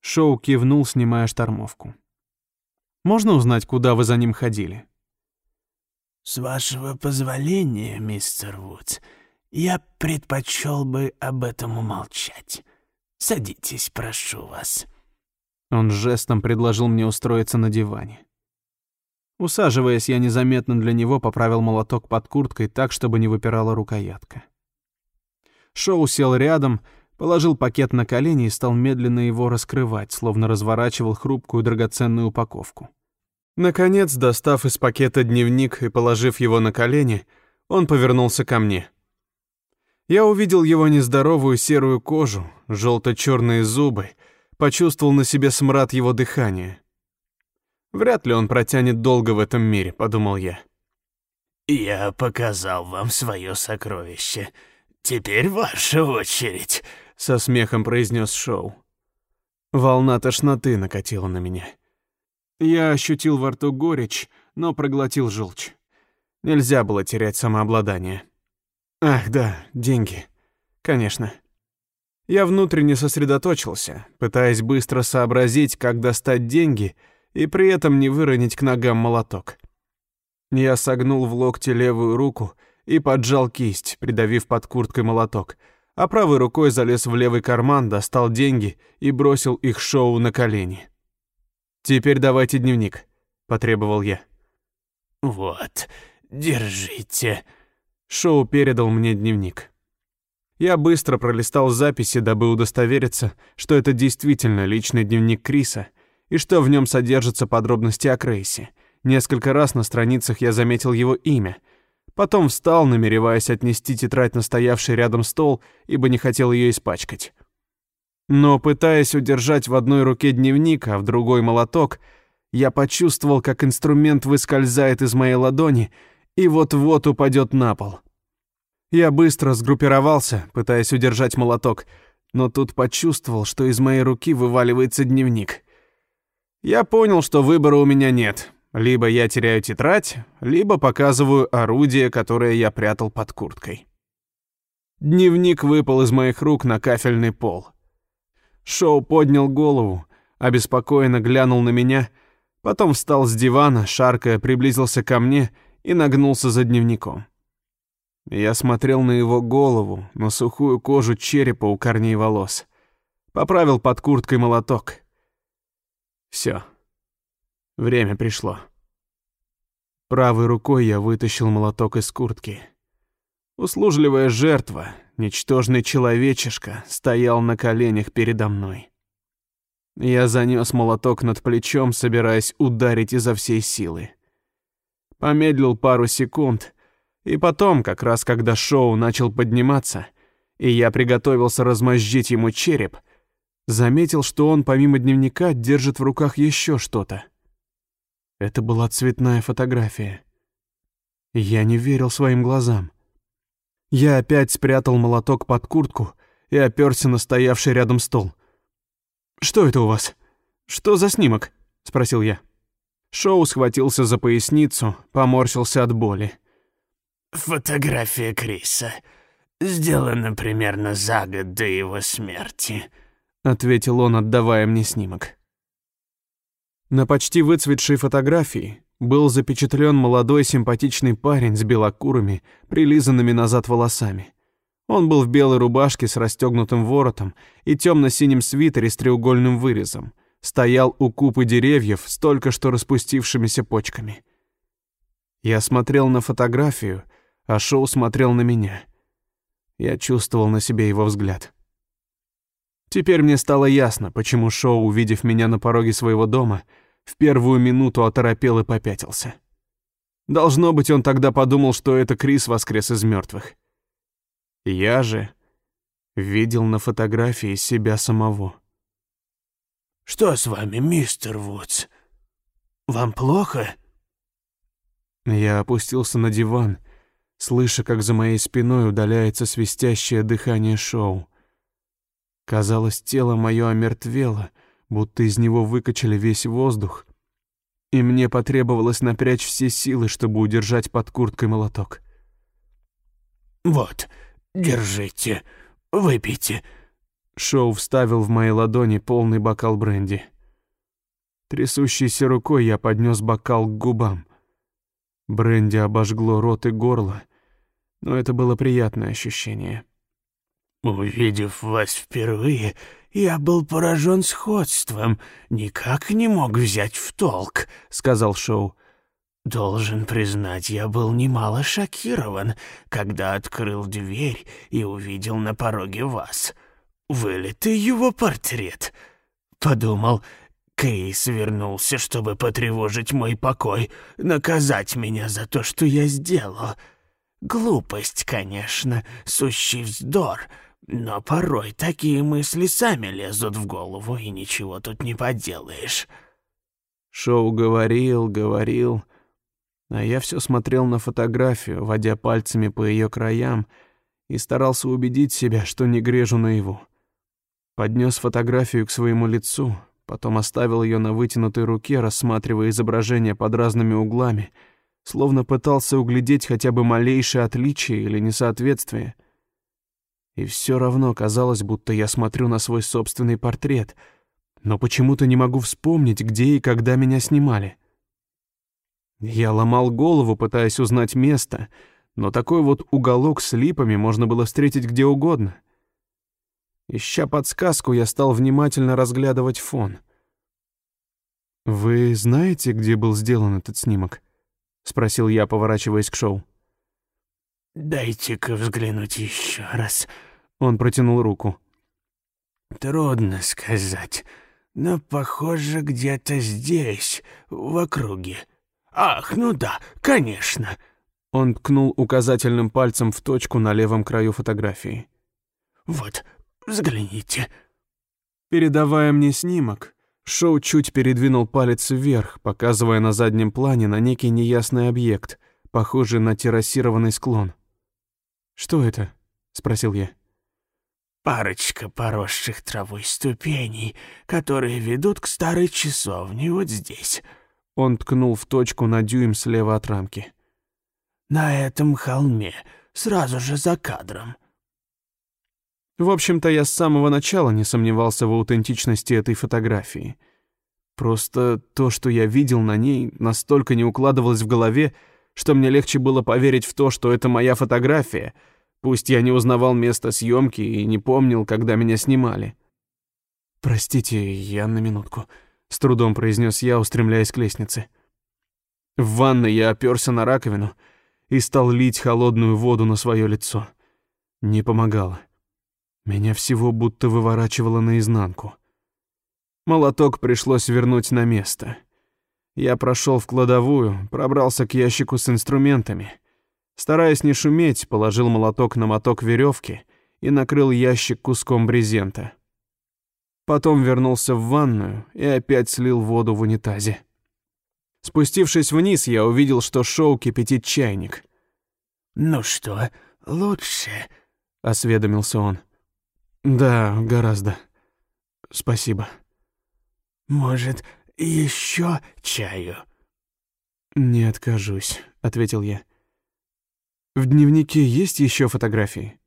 Шоу кивнул, снимая штормовку. «Можно узнать, куда вы за ним ходили?» «С вашего позволения, мистер Вудс, я предпочел бы об этом умолчать. Садитесь, прошу вас». Он жестом предложил мне устроиться на диване. Усаживаясь, я незаметно для него поправил молоток под курткой так, чтобы не выпирала рукоятка. Шоу сел рядом, положил пакет на колени и стал медленно его раскрывать, словно разворачивал хрупкую драгоценную упаковку. Наконец, достав из пакета дневник и положив его на колени, он повернулся ко мне — я увидел его нездоровую серую кожу, желто-черные зубы, почувствовал на себе смрад его дыхания. Вряд ли он протянет долго в этом мире, подумал я. Я показал вам свое сокровище. Теперь ваша очередь, со смехом произнес Шоу. Волна тошноты накатила на меня. Я ощутил во рту горечь, но проглотил желчь. Нельзя было терять самообладание. Ах, да, деньги. Конечно. Я внутренне сосредоточился, пытаясь быстро сообразить, как достать деньги и при этом не выронить к ногам молоток. Я согнул в локте левую руку и поджал кисть, придавив под курткой молоток, а правой рукой залез в левый карман, достал деньги и бросил их Шоу на колени. «Теперь давайте дневник», — потребовал я. «Вот, держите», Шоу передал мне дневник. Я быстро пролистал записи, дабы удостовериться, что это действительно личный дневник Криса и что в нем содержатся подробности о Крейсе. Несколько раз на страницах я заметил его имя. Потом встал, намереваясь отнести тетрадь на стоявший рядом стол, ибо не хотел ее испачкать. Но, пытаясь удержать в одной руке дневник, а в другой молоток, я почувствовал, как инструмент выскользает из моей ладони — и вот-вот упадет на пол. Я быстро сгруппировался, пытаясь удержать молоток, но тут почувствовал, что из моей руки вываливается дневник. Я понял, что выбора у меня нет. Либо я теряю тетрадь, либо показываю орудие, которое я прятал под курткой. Дневник выпал из моих рук на кафельный пол. Шоу поднял голову, обеспокоенно глянул на меня, потом встал с дивана, шаркая, приблизился ко мне — и нагнулся за дневником. Я смотрел на его голову, на сухую кожу черепа у корней волос. Поправил под курткой молоток. Все. Время пришло. Правой рукой я вытащил молоток из куртки. Услужливая жертва, ничтожный человечишка, стоял на коленях передо мной. Я занес молоток над плечом, собираясь ударить изо всей силы помедлил пару секунд И потом, как раз когда шоу начал подниматься, и я приготовился размозжить ему череп, заметил, что он помимо дневника держит в руках еще что-то. Это была цветная фотография. Я не верил своим глазам. Я опять спрятал молоток под куртку и оперся на стоявший рядом стол. «Что это у вас? Что за снимок?» — спросил я. Шоу схватился за поясницу, поморщился от боли. «Фотография Криса. Сделана примерно за год до его смерти», — ответил он, отдавая мне снимок. На почти выцветшей фотографии был запечатлен молодой симпатичный парень с белокурыми, прилизанными назад волосами. Он был в белой рубашке с расстегнутым воротом и темно-синем свитере с треугольным вырезом. Стоял у купы деревьев с только что распустившимися почками. Я смотрел на фотографию, а Шоу смотрел на меня. Я чувствовал на себе его взгляд. Теперь мне стало ясно, почему Шоу, увидев меня на пороге своего дома, в первую минуту оторопел и попятился. Должно быть, он тогда подумал, что это Крис воскрес из мертвых. Я же видел на фотографии себя самого. «Что с вами, мистер Вудс? Вам плохо?» Я опустился на диван, слыша, как за моей спиной удаляется свистящее дыхание шоу. Казалось, тело мое омертвело, будто из него выкачали весь воздух, и мне потребовалось напрячь все силы, чтобы удержать под курткой молоток. «Вот, держите, выпейте». Шоу вставил в мои ладони полный бокал бренди. Трясущейся рукой я поднес бокал к губам. Бренди обожгло рот и горло, но это было приятное ощущение. «Увидев вас впервые, я был поражен сходством, никак не мог взять в толк», — сказал Шоу. «Должен признать, я был немало шокирован, когда открыл дверь и увидел на пороге вас. Вылитый его портрет. Подумал, Кейс вернулся, чтобы потревожить мой покой, наказать меня за то, что я сделал. Глупость, конечно, сущий вздор, но порой такие мысли сами лезут в голову, и ничего тут не поделаешь. Шоу говорил, говорил, а я все смотрел на фотографию, водя пальцами по ее краям, и старался убедить себя, что не грежу наяву. Поднес фотографию к своему лицу, Потом оставил ее на вытянутой руке, рассматривая изображение под разными углами, словно пытался углядеть хотя бы малейшее отличие или несоответствие. И все равно казалось, будто я смотрю на свой собственный портрет, но почему-то не могу вспомнить, где и когда меня снимали. Я ломал голову, пытаясь узнать место, но такой вот уголок с липами можно было встретить где угодно — Ища подсказку, я стал внимательно разглядывать фон. «Вы знаете, где был сделан этот снимок?» — спросил я, поворачиваясь к шоу. «Дайте-ка взглянуть еще раз». Он протянул руку. «Трудно сказать, но, похоже, где-то здесь, в округе. Ах, ну да, конечно». Он ткнул указательным пальцем в точку на левом краю фотографии. «Вот, Взгляните». Передавая мне снимок, Шоу чуть передвинул палец вверх, показывая на заднем плане на некий неясный объект, похожий на террасированный склон. «Что это?» — спросил я. «Парочка поросших травой ступеней, которые ведут к старой часовне вот здесь». Он ткнул в точку на дюйм слева от рамки. «На этом холме, сразу же за кадром». В общем-то, я с самого начала не сомневался в аутентичности этой фотографии. Просто то, что я видел на ней, настолько не укладывалось в голове, что мне легче было поверить в то, что это моя фотография, пусть я не узнавал место съемки и не помнил, когда меня снимали. «Простите, я на минутку», — с трудом произнес я, устремляясь к лестнице. В ванной я оперся на раковину и стал лить холодную воду на свое лицо. Не помогало. Меня всего будто выворачивало наизнанку. Молоток пришлось вернуть на место. Я прошел в кладовую, пробрался к ящику с инструментами. Стараясь не шуметь, положил молоток на моток веревки и накрыл ящик куском брезента. Потом вернулся в ванную и опять слил воду в унитазе. Спустившись вниз, я увидел, что Шоу кипятит чайник. «Ну что, лучше?» — осведомился он. «Да, гораздо. Спасибо». «Может, еще чаю?» «Не откажусь», — ответил я. «В дневнике есть еще фотографии?»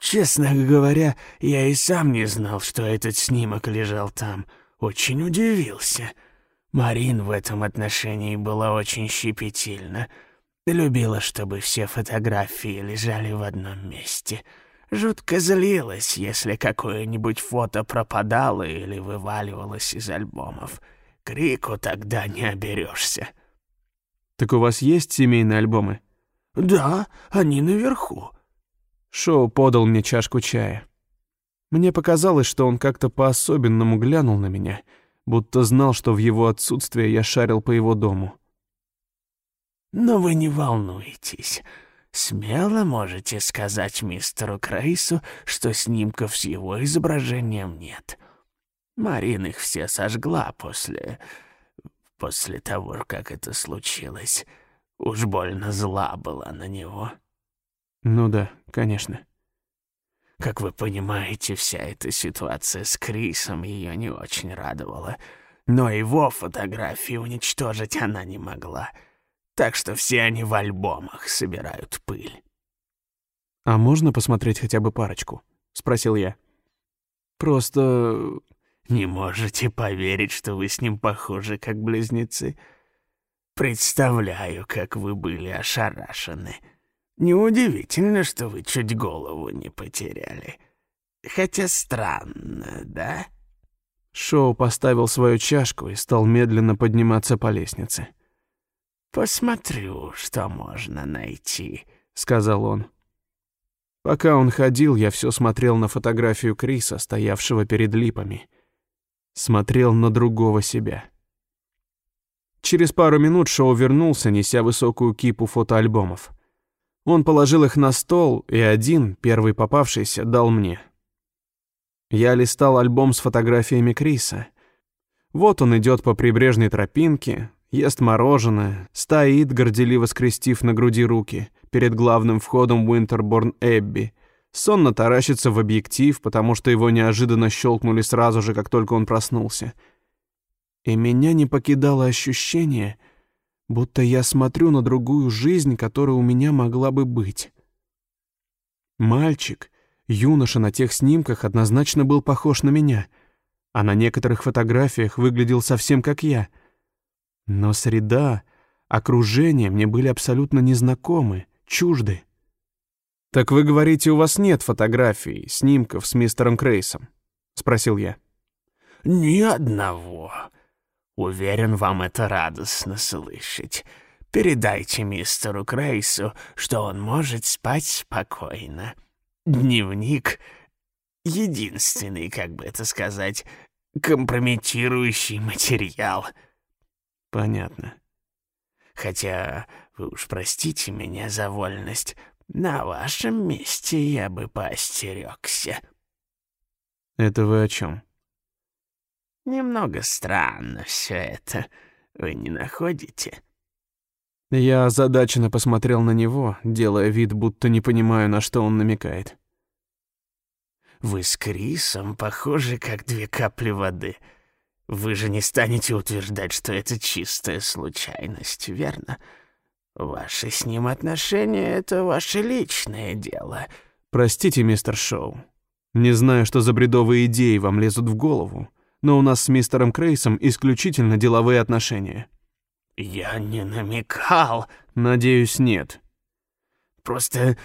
«Честно говоря, я и сам не знал, что этот снимок лежал там. Очень удивился. Марин в этом отношении была очень щепетильна. Любила, чтобы все фотографии лежали в одном месте. Жутко злилась, если какое-нибудь фото пропадало или вываливалось из альбомов. Крику тогда не оберешься. «Так у вас есть семейные альбомы?» «Да, они наверху». Шоу подал мне чашку чая. Мне показалось, что он как-то по-особенному глянул на меня, будто знал, что в его отсутствие я шарил по его дому. Но вы не волнуйтесь. Смело можете сказать мистеру Крейсу, что снимков с его изображением нет. Марин их все сожгла после... после того, как это случилось. Уж больно зла была на него. Ну да, конечно. Как вы понимаете, вся эта ситуация с Крисом ее не очень радовала. Но его фотографии уничтожить она не могла — так что все они в альбомах собирают пыль. «А можно посмотреть хотя бы парочку?» — спросил я. «Просто...» «Не можете поверить, что вы с ним похожи, как близнецы? Представляю, как вы были ошарашены. Неудивительно, что вы чуть голову не потеряли. Хотя странно, да?» Шоу поставил свою чашку и стал медленно подниматься по лестнице. «Посмотрю, что можно найти», — сказал он. Пока он ходил, я все смотрел на фотографию Криса, стоявшего перед липами. Смотрел на другого себя. Через пару минут Шоу вернулся, неся высокую кипу фотоальбомов. Он положил их на стол, и один, первый попавшийся, дал мне. Я листал альбом с фотографиями Криса. Вот он идет по прибрежной тропинке, ест мороженое, стоит, горделиво скрестив на груди руки, перед главным входом Уинтерборн Эбби, сонно таращится в объектив, потому что его неожиданно щелкнули сразу же, как только он проснулся. И меня не покидало ощущение, будто я смотрю на другую жизнь, которая у меня могла бы быть. Мальчик, юноша на тех снимках однозначно был похож на меня, а на некоторых фотографиях выглядел совсем как я — но среда, окружение мне были абсолютно незнакомы, чужды. «Так вы говорите, у вас нет фотографий, снимков с мистером Крейсом?» — спросил я. «Ни одного. Уверен, вам это радостно слышать. Передайте мистеру Крейсу, что он может спать спокойно. Дневник — единственный, как бы это сказать, компрометирующий материал». Понятно. Хотя, вы уж простите меня за вольность, на вашем месте я бы поостерегся. Это вы о чем? Немного странно все это. Вы не находите? Я озадаченно посмотрел на него, делая вид, будто не понимаю, на что он намекает. Вы с Крисом похожи, как две капли воды — вы же не станете утверждать, что это чистая случайность, верно? Ваши с ним отношения — это ваше личное дело. Простите, мистер Шоу. Не знаю, что за бредовые идеи вам лезут в голову, но у нас с мистером Крейсом исключительно деловые отношения. Я не намекал. Надеюсь, нет. Просто...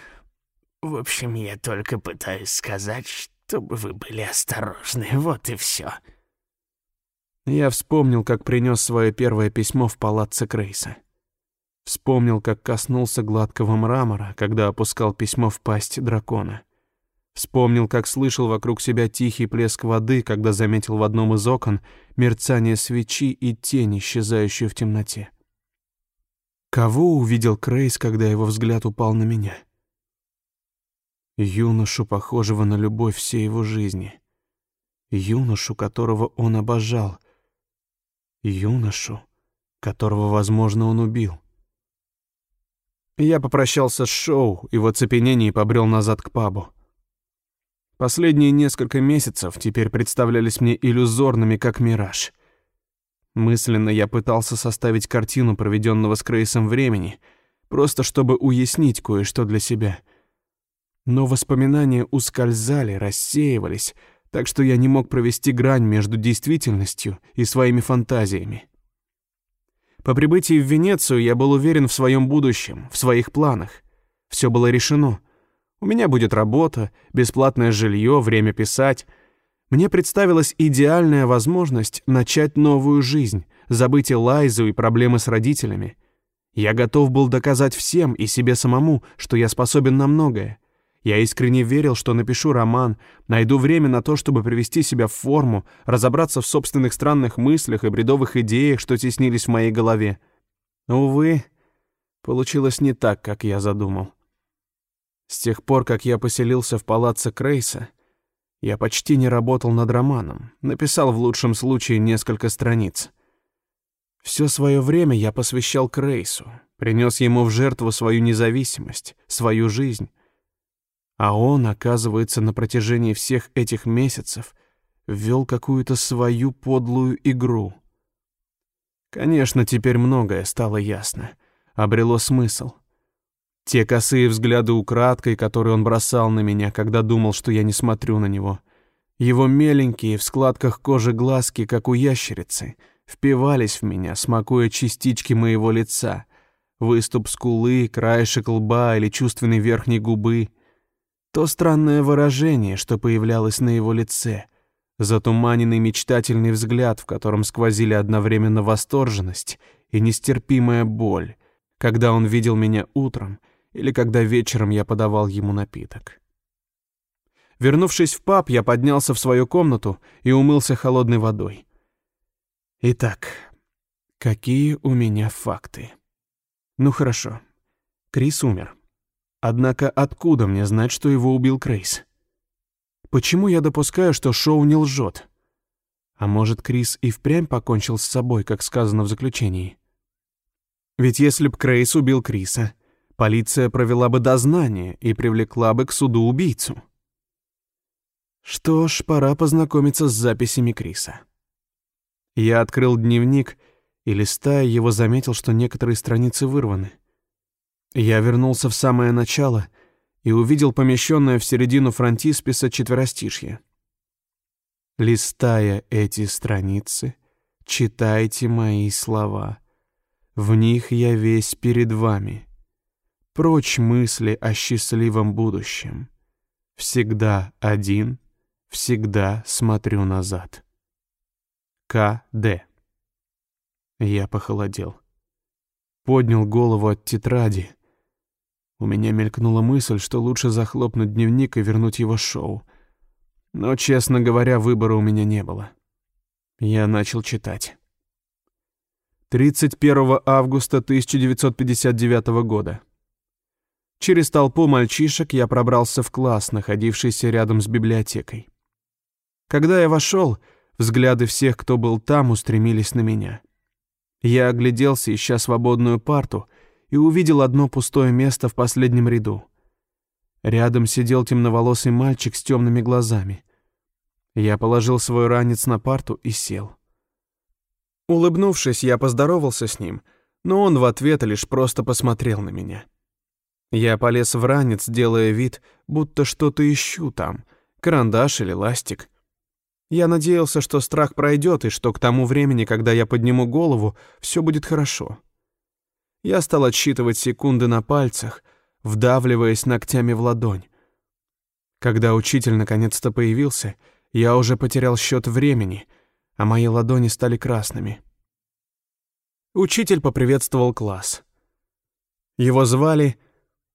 В общем, я только пытаюсь сказать, чтобы вы были осторожны, вот и все. Я вспомнил, как принес свое первое письмо в палаццо Крейса. Вспомнил, как коснулся гладкого мрамора, когда опускал письмо в пасть дракона. Вспомнил, как слышал вокруг себя тихий плеск воды, когда заметил в одном из окон мерцание свечи и тень, исчезающую в темноте. Кого увидел Крейс, когда его взгляд упал на меня? Юношу, похожего на любовь всей его жизни. Юношу, которого он обожал. Юношу, которого, возможно, он убил. Я попрощался с шоу и в оцепенении побрел назад к пабу. Последние несколько месяцев теперь представлялись мне иллюзорными, как мираж. Мысленно я пытался составить картину проведенного с Крейсом времени, просто чтобы уяснить кое-что для себя. Но воспоминания ускользали, рассеивались, так что я не мог провести грань между действительностью и своими фантазиями. По прибытии в Венецию я был уверен в своем будущем, в своих планах. Все было решено. У меня будет работа, бесплатное жилье, время писать. Мне представилась идеальная возможность начать новую жизнь, забыть Элайзу и проблемы с родителями. Я готов был доказать всем и себе самому, что я способен на многое. Я искренне верил, что напишу роман, найду время на то, чтобы привести себя в форму, разобраться в собственных странных мыслях и бредовых идеях, что теснились в моей голове. Увы, получилось не так, как я задумал. С тех пор, как я поселился в палаце Крейса, я почти не работал над романом, написал в лучшем случае несколько страниц. Все свое время я посвящал Крейсу, принес ему в жертву свою независимость, свою жизнь, а он, оказывается, на протяжении всех этих месяцев ввел какую-то свою подлую игру. Конечно, теперь многое стало ясно, обрело смысл. Те косые взгляды украдкой, которые он бросал на меня, когда думал, что я не смотрю на него. Его меленькие в складках кожи глазки, как у ящерицы, впивались в меня, смакуя частички моего лица. Выступ скулы, краешек лба или чувственной верхней губы — то странное выражение, что появлялось на его лице, затуманенный мечтательный взгляд, в котором сквозили одновременно восторженность и нестерпимая боль, когда он видел меня утром или когда вечером я подавал ему напиток. Вернувшись в паб, я поднялся в свою комнату и умылся холодной водой. Итак, какие у меня факты? Ну хорошо. Крис умер. Однако откуда мне знать, что его убил Крейс? Почему я допускаю, что Шоу не лжет? А может, Крис и впрямь покончил с собой, как сказано в заключении? Ведь если б Крейс убил Криса, полиция провела бы дознание и привлекла бы к суду убийцу. Что ж, пора познакомиться с записями Криса. Я открыл дневник и, листая его, заметил, что некоторые страницы вырваны. Я вернулся в самое начало и увидел помещенное в середину фронтисписа четверостишье. Листая эти страницы, читайте мои слова. В них я весь перед вами. Прочь мысли о счастливом будущем. Всегда один, всегда смотрю назад. К.Д. Я похолодел. Поднял голову от тетради — у меня мелькнула мысль, что лучше захлопнуть дневник и вернуть его шоу. Но, честно говоря, выбора у меня не было. Я начал читать. 31 августа 1959 года. Через толпу мальчишек я пробрался в класс, находившийся рядом с библиотекой. Когда я вошел, взгляды всех, кто был там, устремились на меня. Я огляделся, ища свободную парту — и увидел одно пустое место в последнем ряду. Рядом сидел темноволосый мальчик с темными глазами. Я положил свой ранец на парту и сел. Улыбнувшись, я поздоровался с ним, но он в ответ лишь просто посмотрел на меня. Я полез в ранец, делая вид, будто что-то ищу там, карандаш или ластик. Я надеялся, что страх пройдет и что к тому времени, когда я подниму голову, все будет хорошо. Я стал отсчитывать секунды на пальцах, вдавливаясь ногтями в ладонь. Когда учитель наконец-то появился, я уже потерял счет времени, а мои ладони стали красными. Учитель поприветствовал класс. Его звали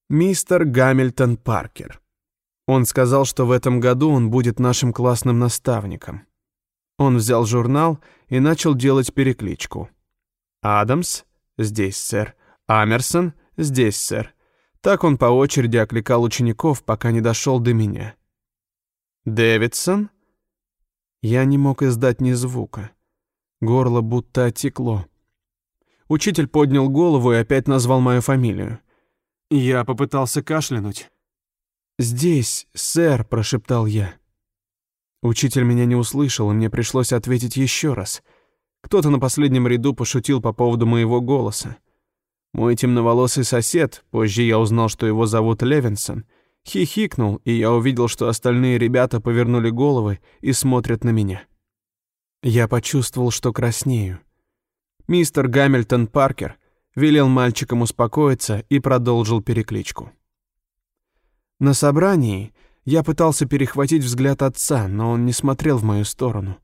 мистер Гамильтон Паркер. Он сказал, что в этом году он будет нашим классным наставником. Он взял журнал и начал делать перекличку. «Адамс», «Здесь, сэр». «Амерсон? Здесь, сэр». Так он по очереди окликал учеников, пока не дошел до меня. «Дэвидсон?» Я не мог издать ни звука. Горло будто отекло. Учитель поднял голову и опять назвал мою фамилию. Я попытался кашлянуть. «Здесь, сэр», — прошептал я. Учитель меня не услышал, и мне пришлось ответить еще раз. Кто-то на последнем ряду пошутил по поводу моего голоса. Мой темноволосый сосед, позже я узнал, что его зовут Левинсон, хихикнул, и я увидел, что остальные ребята повернули головы и смотрят на меня. Я почувствовал, что краснею. Мистер Гамильтон Паркер велел мальчикам успокоиться и продолжил перекличку. На собрании я пытался перехватить взгляд отца, но он не смотрел в мою сторону.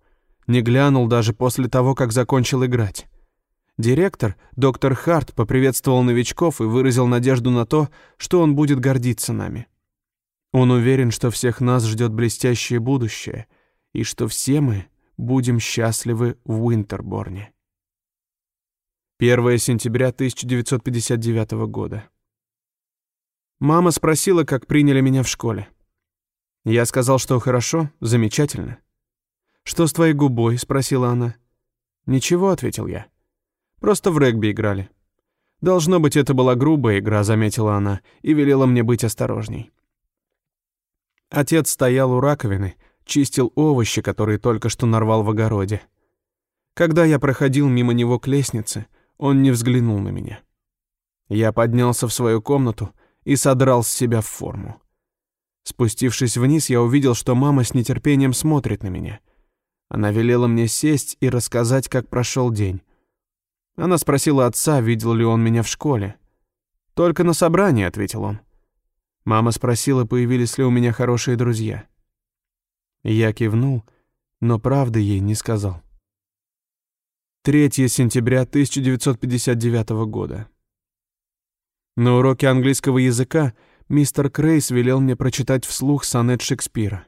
Не глянул даже после того, как закончил играть. Директор, доктор Харт, поприветствовал новичков и выразил надежду на то, что он будет гордиться нами. Он уверен, что всех нас ждет блестящее будущее, и что все мы будем счастливы в Уинтерборне. 1 сентября 1959 года. Мама спросила, как приняли меня в школе. Я сказал, что хорошо, замечательно. «Что с твоей губой?» — спросила она. «Ничего», — ответил я. «Просто в регби играли». «Должно быть, это была грубая игра», — заметила она, и велела мне быть осторожней. Отец стоял у раковины, чистил овощи, которые только что нарвал в огороде. Когда я проходил мимо него к лестнице, он не взглянул на меня. Я поднялся в свою комнату и содрал с себя в форму. Спустившись вниз, я увидел, что мама с нетерпением смотрит на меня. Она велела мне сесть и рассказать, как прошел день. Она спросила отца, видел ли он меня в школе. «Только на собрании», — ответил он. Мама спросила, появились ли у меня хорошие друзья. Я кивнул, но правды ей не сказал. 3 сентября 1959 года. На уроке английского языка мистер Крейс велел мне прочитать вслух сонет Шекспира.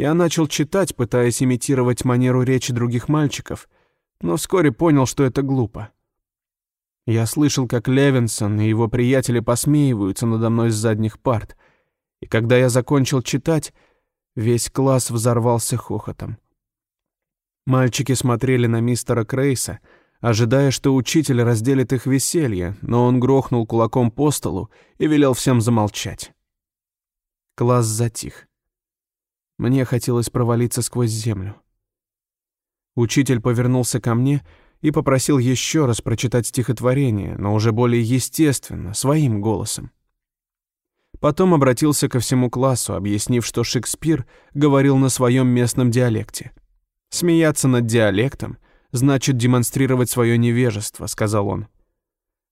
Я начал читать, пытаясь имитировать манеру речи других мальчиков, но вскоре понял, что это глупо. Я слышал, как Левинсон и его приятели посмеиваются надо мной с задних парт, и когда я закончил читать, весь класс взорвался хохотом. Мальчики смотрели на мистера Крейса, ожидая, что учитель разделит их веселье, но он грохнул кулаком по столу и велел всем замолчать. Класс затих. Мне хотелось провалиться сквозь землю. Учитель повернулся ко мне и попросил еще раз прочитать стихотворение, но уже более естественно, своим голосом. Потом обратился ко всему классу, объяснив, что Шекспир говорил на своем местном диалекте. «Смеяться над диалектом значит демонстрировать свое невежество», — сказал он.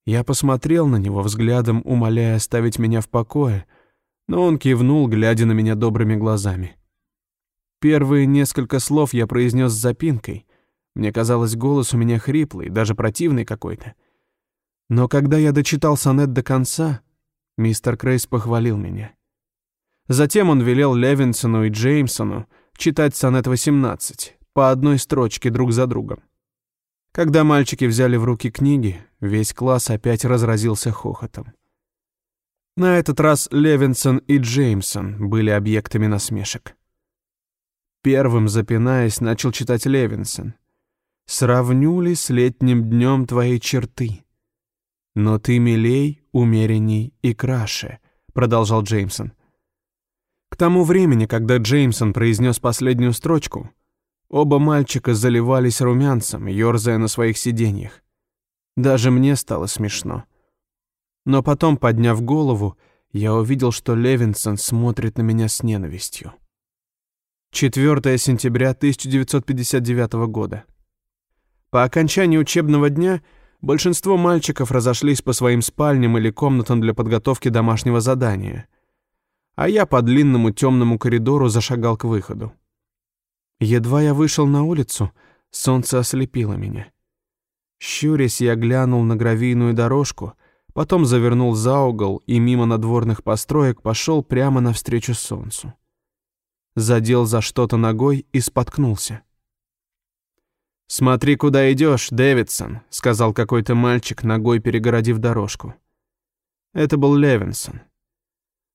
Я посмотрел на него взглядом, умоляя оставить меня в покое, но он кивнул, глядя на меня добрыми глазами. Первые несколько слов я произнес с запинкой, мне казалось, голос у меня хриплый, даже противный какой-то. Но когда я дочитал сонет до конца, мистер Крейс похвалил меня. Затем он велел Левинсону и Джеймсону читать сонет 18 по одной строчке друг за другом. Когда мальчики взяли в руки книги, весь класс опять разразился хохотом. На этот раз Левинсон и Джеймсон были объектами насмешек. Первым, запинаясь, начал читать Левинсон — Сравню ли с летним днем твои черты? Но ты милей, умеренней и краше, продолжал Джеймсон. К тому времени, когда Джеймсон произнес последнюю строчку, оба мальчика заливались румянцем, ерзая на своих сиденьях. Даже мне стало смешно. Но потом, подняв голову, я увидел, что Левинсон смотрит на меня с ненавистью. 4 сентября 1959 года. По окончании учебного дня большинство мальчиков разошлись по своим спальням или комнатам для подготовки домашнего задания, а я по длинному темному коридору зашагал к выходу. Едва я вышел на улицу, солнце ослепило меня. Щурясь, я глянул на гравийную дорожку, потом завернул за угол и мимо надворных построек пошел прямо навстречу солнцу. Задел за что-то ногой и споткнулся. «Смотри, куда идешь, Дэвидсон», — сказал какой-то мальчик, ногой перегородив дорожку. Это был Левинсон.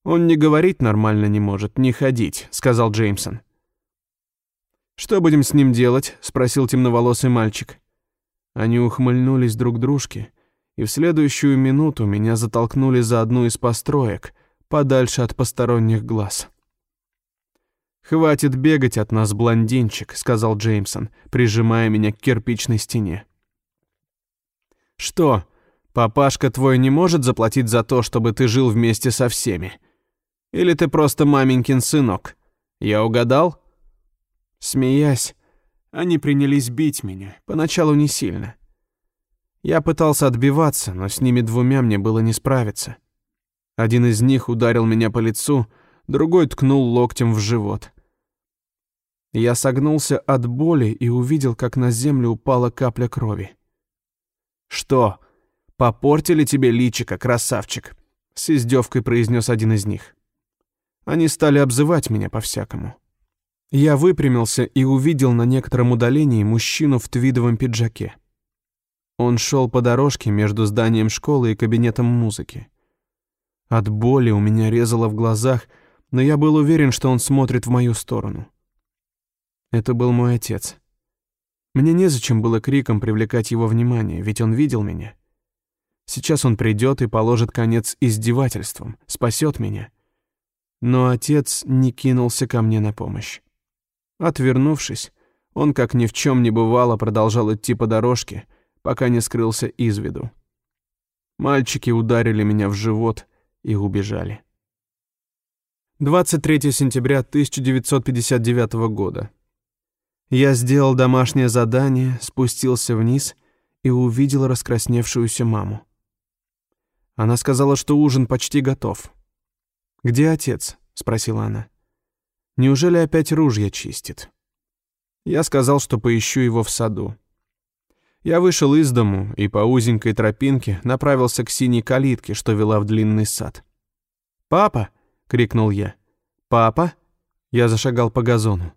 «Он не говорить нормально не может, не ходить», — сказал Джеймсон. «Что будем с ним делать?» — спросил темноволосый мальчик. Они ухмыльнулись друг дружке, и в следующую минуту меня затолкнули за одну из построек, подальше от посторонних глаз. «Хватит бегать от нас, блондинчик», — сказал Джеймсон, прижимая меня к кирпичной стене. «Что, папашка твой не может заплатить за то, чтобы ты жил вместе со всеми? Или ты просто маменькин сынок? Я угадал?» Смеясь, они принялись бить меня, поначалу не сильно. Я пытался отбиваться, но с ними двумя мне было не справиться. Один из них ударил меня по лицу, другой ткнул локтем в живот. Я согнулся от боли и увидел, как на землю упала капля крови. «Что, попортили тебе личико, красавчик?» — с издевкой произнес один из них. Они стали обзывать меня по-всякому. Я выпрямился и увидел на некотором удалении мужчину в твидовом пиджаке. Он шел по дорожке между зданием школы и кабинетом музыки. От боли у меня резало в глазах, но я был уверен, что он смотрит в мою сторону. Это был мой отец. Мне незачем было криком привлекать его внимание, ведь он видел меня. Сейчас он придет и положит конец издевательствам, спасет меня. Но отец не кинулся ко мне на помощь. Отвернувшись, он, как ни в чем не бывало, продолжал идти по дорожке, пока не скрылся из виду. Мальчики ударили меня в живот и убежали. 23 сентября 1959 года. Я сделал домашнее задание, спустился вниз и увидел раскрасневшуюся маму. Она сказала, что ужин почти готов. «Где отец?» — спросила она. «Неужели опять ружья чистит?» Я сказал, что поищу его в саду. Я вышел из дому и по узенькой тропинке направился к синей калитке, что вела в длинный сад. «Папа!» — крикнул я. «Папа!» Я зашагал по газону.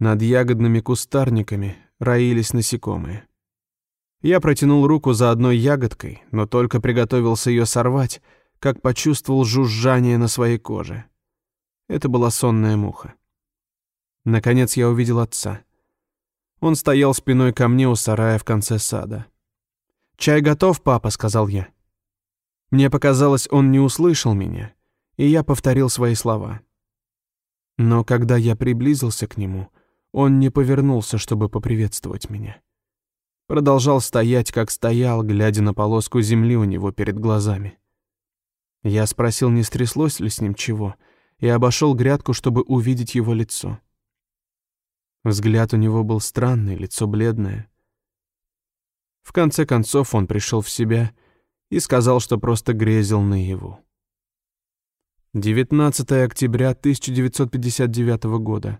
Над ягодными кустарниками роились насекомые. Я протянул руку за одной ягодкой, но только приготовился ее сорвать, как почувствовал жужжание на своей коже. Это была сонная муха. Наконец я увидел отца. Он стоял спиной ко мне у сарая в конце сада. «Чай готов, папа», — сказал я. Мне показалось, он не услышал меня, и я повторил свои слова. Но когда я приблизился к нему — он не повернулся, чтобы поприветствовать меня. Продолжал стоять, как стоял, глядя на полоску земли у него перед глазами. Я спросил, не стряслось ли с ним чего, и обошел грядку, чтобы увидеть его лицо. Взгляд у него был странный, лицо бледное. В конце концов он пришел в себя и сказал, что просто грезил наяву. 19 октября 1959 года.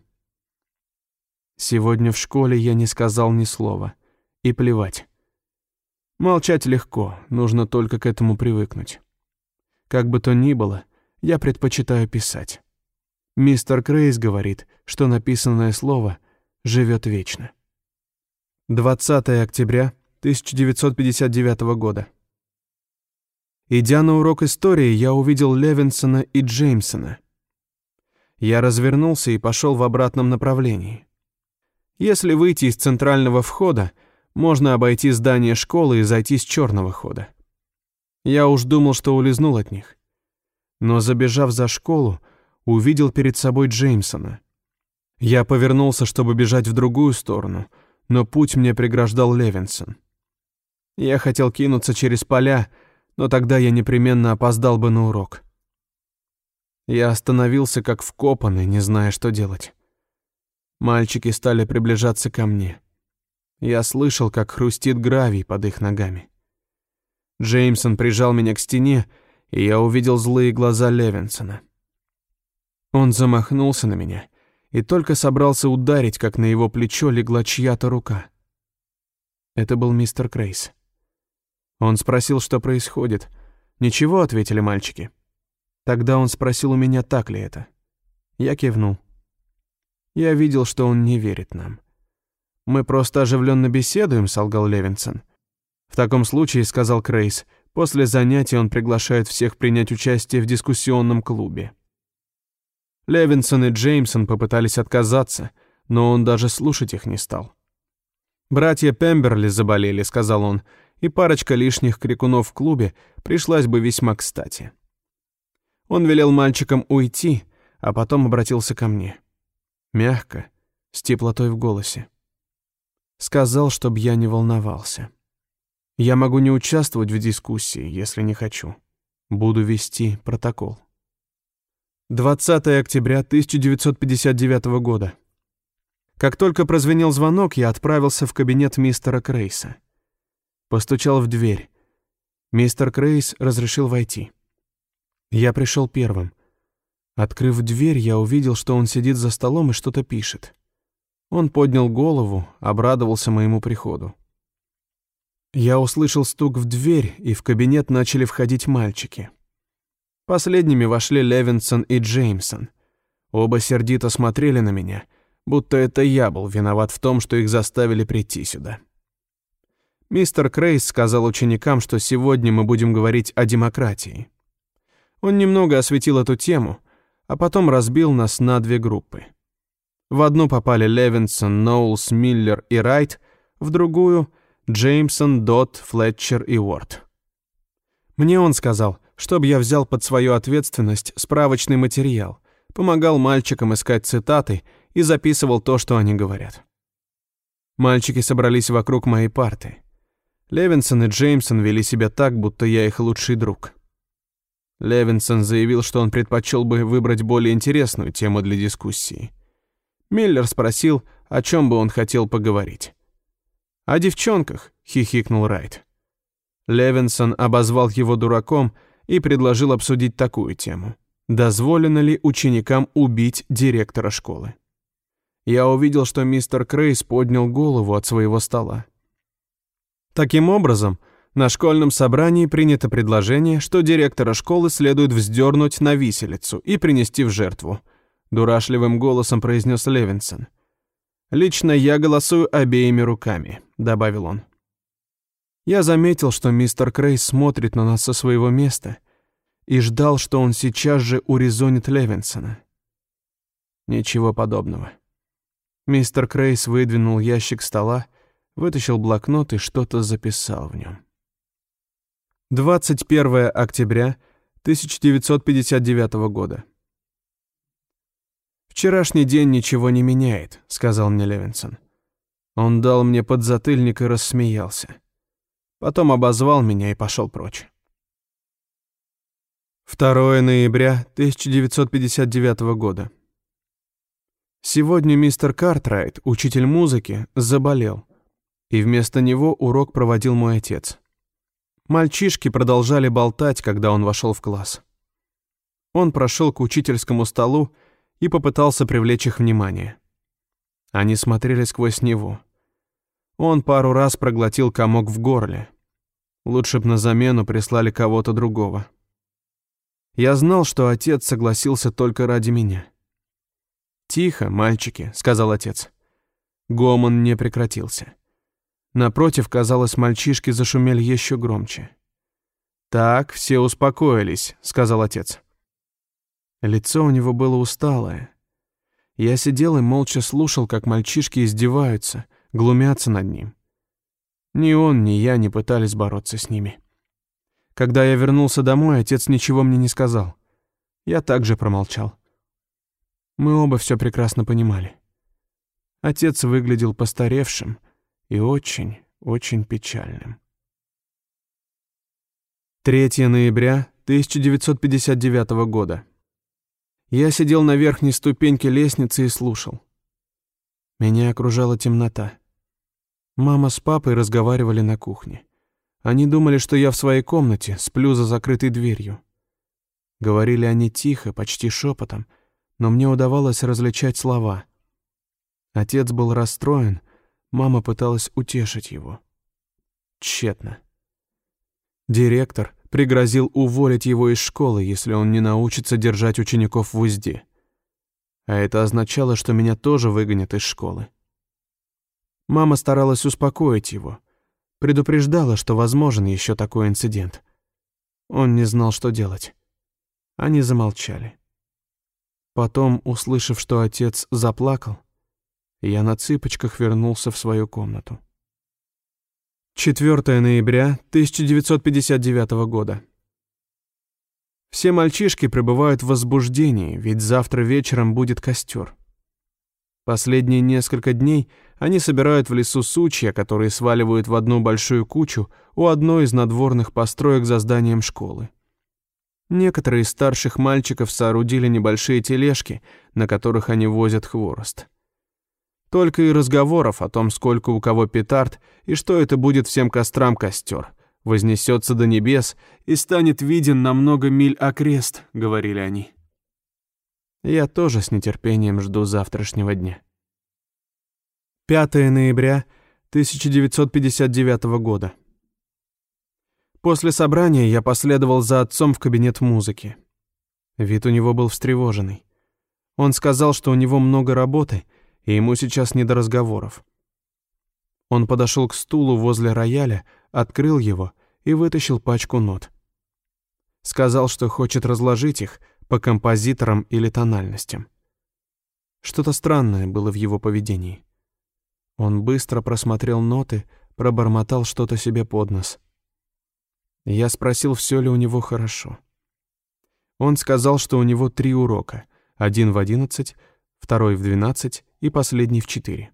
Сегодня в школе я не сказал ни слова. И плевать. Молчать легко, нужно только к этому привыкнуть. Как бы то ни было, я предпочитаю писать. Мистер Крейс говорит, что написанное слово живет вечно. 20 октября 1959 года. Идя на урок истории, я увидел Левинсона и Джеймсона. Я развернулся и пошел в обратном направлении. Если выйти из центрального входа, можно обойти здание школы и зайти с черного хода. Я уж думал, что улизнул от них. Но забежав за школу, увидел перед собой Джеймсона. Я повернулся, чтобы бежать в другую сторону, но путь мне преграждал Левинсон. Я хотел кинуться через поля, но тогда я непременно опоздал бы на урок. Я остановился как вкопанный, не зная, что делать. Мальчики стали приближаться ко мне. Я слышал, как хрустит гравий под их ногами. Джеймсон прижал меня к стене, и я увидел злые глаза Левинсона. Он замахнулся на меня и только собрался ударить, как на его плечо легла чья-то рука. Это был мистер Крейс. Он спросил, что происходит. «Ничего», — ответили мальчики. Тогда он спросил у меня, так ли это. Я кивнул. Я видел, что он не верит нам. Мы просто оживленно беседуем, солгал Левинсон. В таком случае, сказал Крейс, после занятий он приглашает всех принять участие в дискуссионном клубе. Левинсон и Джеймсон попытались отказаться, но он даже слушать их не стал. «Братья Пемберли заболели», — сказал он, и парочка лишних крикунов в клубе пришлась бы весьма кстати. Он велел мальчикам уйти, а потом обратился ко мне. Мягко, с теплотой в голосе. Сказал, чтобы я не волновался. Я могу не участвовать в дискуссии, если не хочу. Буду вести протокол. 20 октября 1959 года. Как только прозвенел звонок, я отправился в кабинет мистера Крейса. Постучал в дверь. Мистер Крейс разрешил войти. Я пришел первым. Открыв дверь, я увидел, что он сидит за столом и что-то пишет. Он поднял голову, обрадовался моему приходу. Я услышал стук в дверь, и в кабинет начали входить мальчики. Последними вошли Левинсон и Джеймсон. Оба сердито смотрели на меня, будто это я был виноват в том, что их заставили прийти сюда. Мистер Крейс сказал ученикам, что сегодня мы будем говорить о демократии. Он немного осветил эту тему, а потом разбил нас на две группы. В одну попали Левинсон, Ноулс, Миллер и Райт, в другую — Джеймсон, Дот, Флетчер и Уорд. Мне он сказал, чтобы я взял под свою ответственность справочный материал, помогал мальчикам искать цитаты и записывал то, что они говорят. Мальчики собрались вокруг моей парты. Левинсон и Джеймсон вели себя так, будто я их лучший друг. Левинсон заявил, что он предпочел бы выбрать более интересную тему для дискуссии. Миллер спросил, о чем бы он хотел поговорить. «О девчонках», — хихикнул Райт. Левинсон обозвал его дураком и предложил обсудить такую тему. Дозволено ли ученикам убить директора школы? Я увидел, что мистер Крейс поднял голову от своего стола. Таким образом, на школьном собрании принято предложение, что директора школы следует вздернуть на виселицу и принести в жертву, дурашливым голосом произнес Левинсон. Лично я голосую обеими руками, добавил он. Я заметил, что мистер Крейс смотрит на нас со своего места и ждал, что он сейчас же урезонит Левинсона. Ничего подобного. Мистер Крейс выдвинул ящик стола вытащил блокнот и что-то записал в нем. 21 октября 1959 года. «Вчерашний день ничего не меняет», — сказал мне Левинсон. Он дал мне подзатыльник и рассмеялся. Потом обозвал меня и пошел прочь. 2 ноября 1959 года. Сегодня мистер Картрайт, учитель музыки, заболел и вместо него урок проводил мой отец. Мальчишки продолжали болтать, когда он вошел в класс. Он прошел к учительскому столу и попытался привлечь их внимание. Они смотрели сквозь него. Он пару раз проглотил комок в горле. Лучше б на замену прислали кого-то другого. Я знал, что отец согласился только ради меня. «Тихо, мальчики», — сказал отец. Гомон не прекратился. Напротив, казалось, мальчишки зашумели еще громче. «Так, все успокоились», — сказал отец. Лицо у него было усталое. Я сидел и молча слушал, как мальчишки издеваются, глумятся над ним. Ни он, ни я не пытались бороться с ними. Когда я вернулся домой, отец ничего мне не сказал. Я также промолчал. Мы оба все прекрасно понимали. Отец выглядел постаревшим, и очень, очень печальным. 3 ноября 1959 года. Я сидел на верхней ступеньке лестницы и слушал. Меня окружала темнота. Мама с папой разговаривали на кухне. Они думали, что я в своей комнате, сплю за закрытой дверью. Говорили они тихо, почти шепотом, но мне удавалось различать слова. Отец был расстроен, Мама пыталась утешить его. Тщетно. Директор пригрозил уволить его из школы, если он не научится держать учеников в узде. А это означало, что меня тоже выгонят из школы. Мама старалась успокоить его, предупреждала, что возможен еще такой инцидент. Он не знал, что делать. Они замолчали. Потом, услышав, что отец заплакал, я на цыпочках вернулся в свою комнату. 4 ноября 1959 года. Все мальчишки пребывают в возбуждении, ведь завтра вечером будет костер. Последние несколько дней они собирают в лесу сучья, которые сваливают в одну большую кучу у одной из надворных построек за зданием школы. Некоторые из старших мальчиков соорудили небольшие тележки, на которых они возят хворост. Только и разговоров о том, сколько у кого петард и что это будет всем кострам костер. Вознесется до небес и станет виден на много миль окрест, говорили они. Я тоже с нетерпением жду завтрашнего дня. 5 ноября 1959 года. После собрания я последовал за отцом в кабинет музыки. Вид у него был встревоженный. Он сказал, что у него много работы — и ему сейчас не до разговоров. Он подошел к стулу возле рояля, открыл его и вытащил пачку нот. Сказал, что хочет разложить их по композиторам или тональностям. Что-то странное было в его поведении. Он быстро просмотрел ноты, пробормотал что-то себе под нос. Я спросил, все ли у него хорошо. Он сказал, что у него три урока, один в одиннадцать, второй в двенадцать и последний в четыре.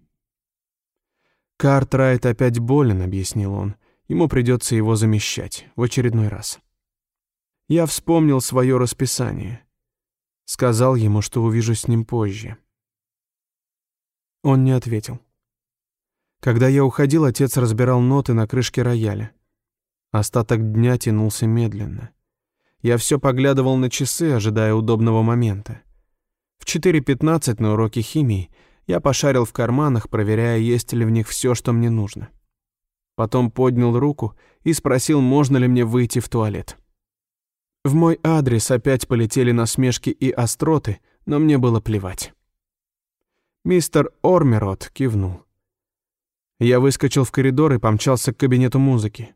«Картрайт опять болен», — объяснил он. «Ему придется его замещать в очередной раз». Я вспомнил свое расписание. Сказал ему, что увижу с ним позже. Он не ответил. Когда я уходил, отец разбирал ноты на крышке рояля. Остаток дня тянулся медленно. Я все поглядывал на часы, ожидая удобного момента. В 4.15 на уроке химии я пошарил в карманах, проверяя, есть ли в них все, что мне нужно. Потом поднял руку и спросил, можно ли мне выйти в туалет. В мой адрес опять полетели насмешки и остроты, но мне было плевать. Мистер Ормерот кивнул. Я выскочил в коридор и помчался к кабинету музыки.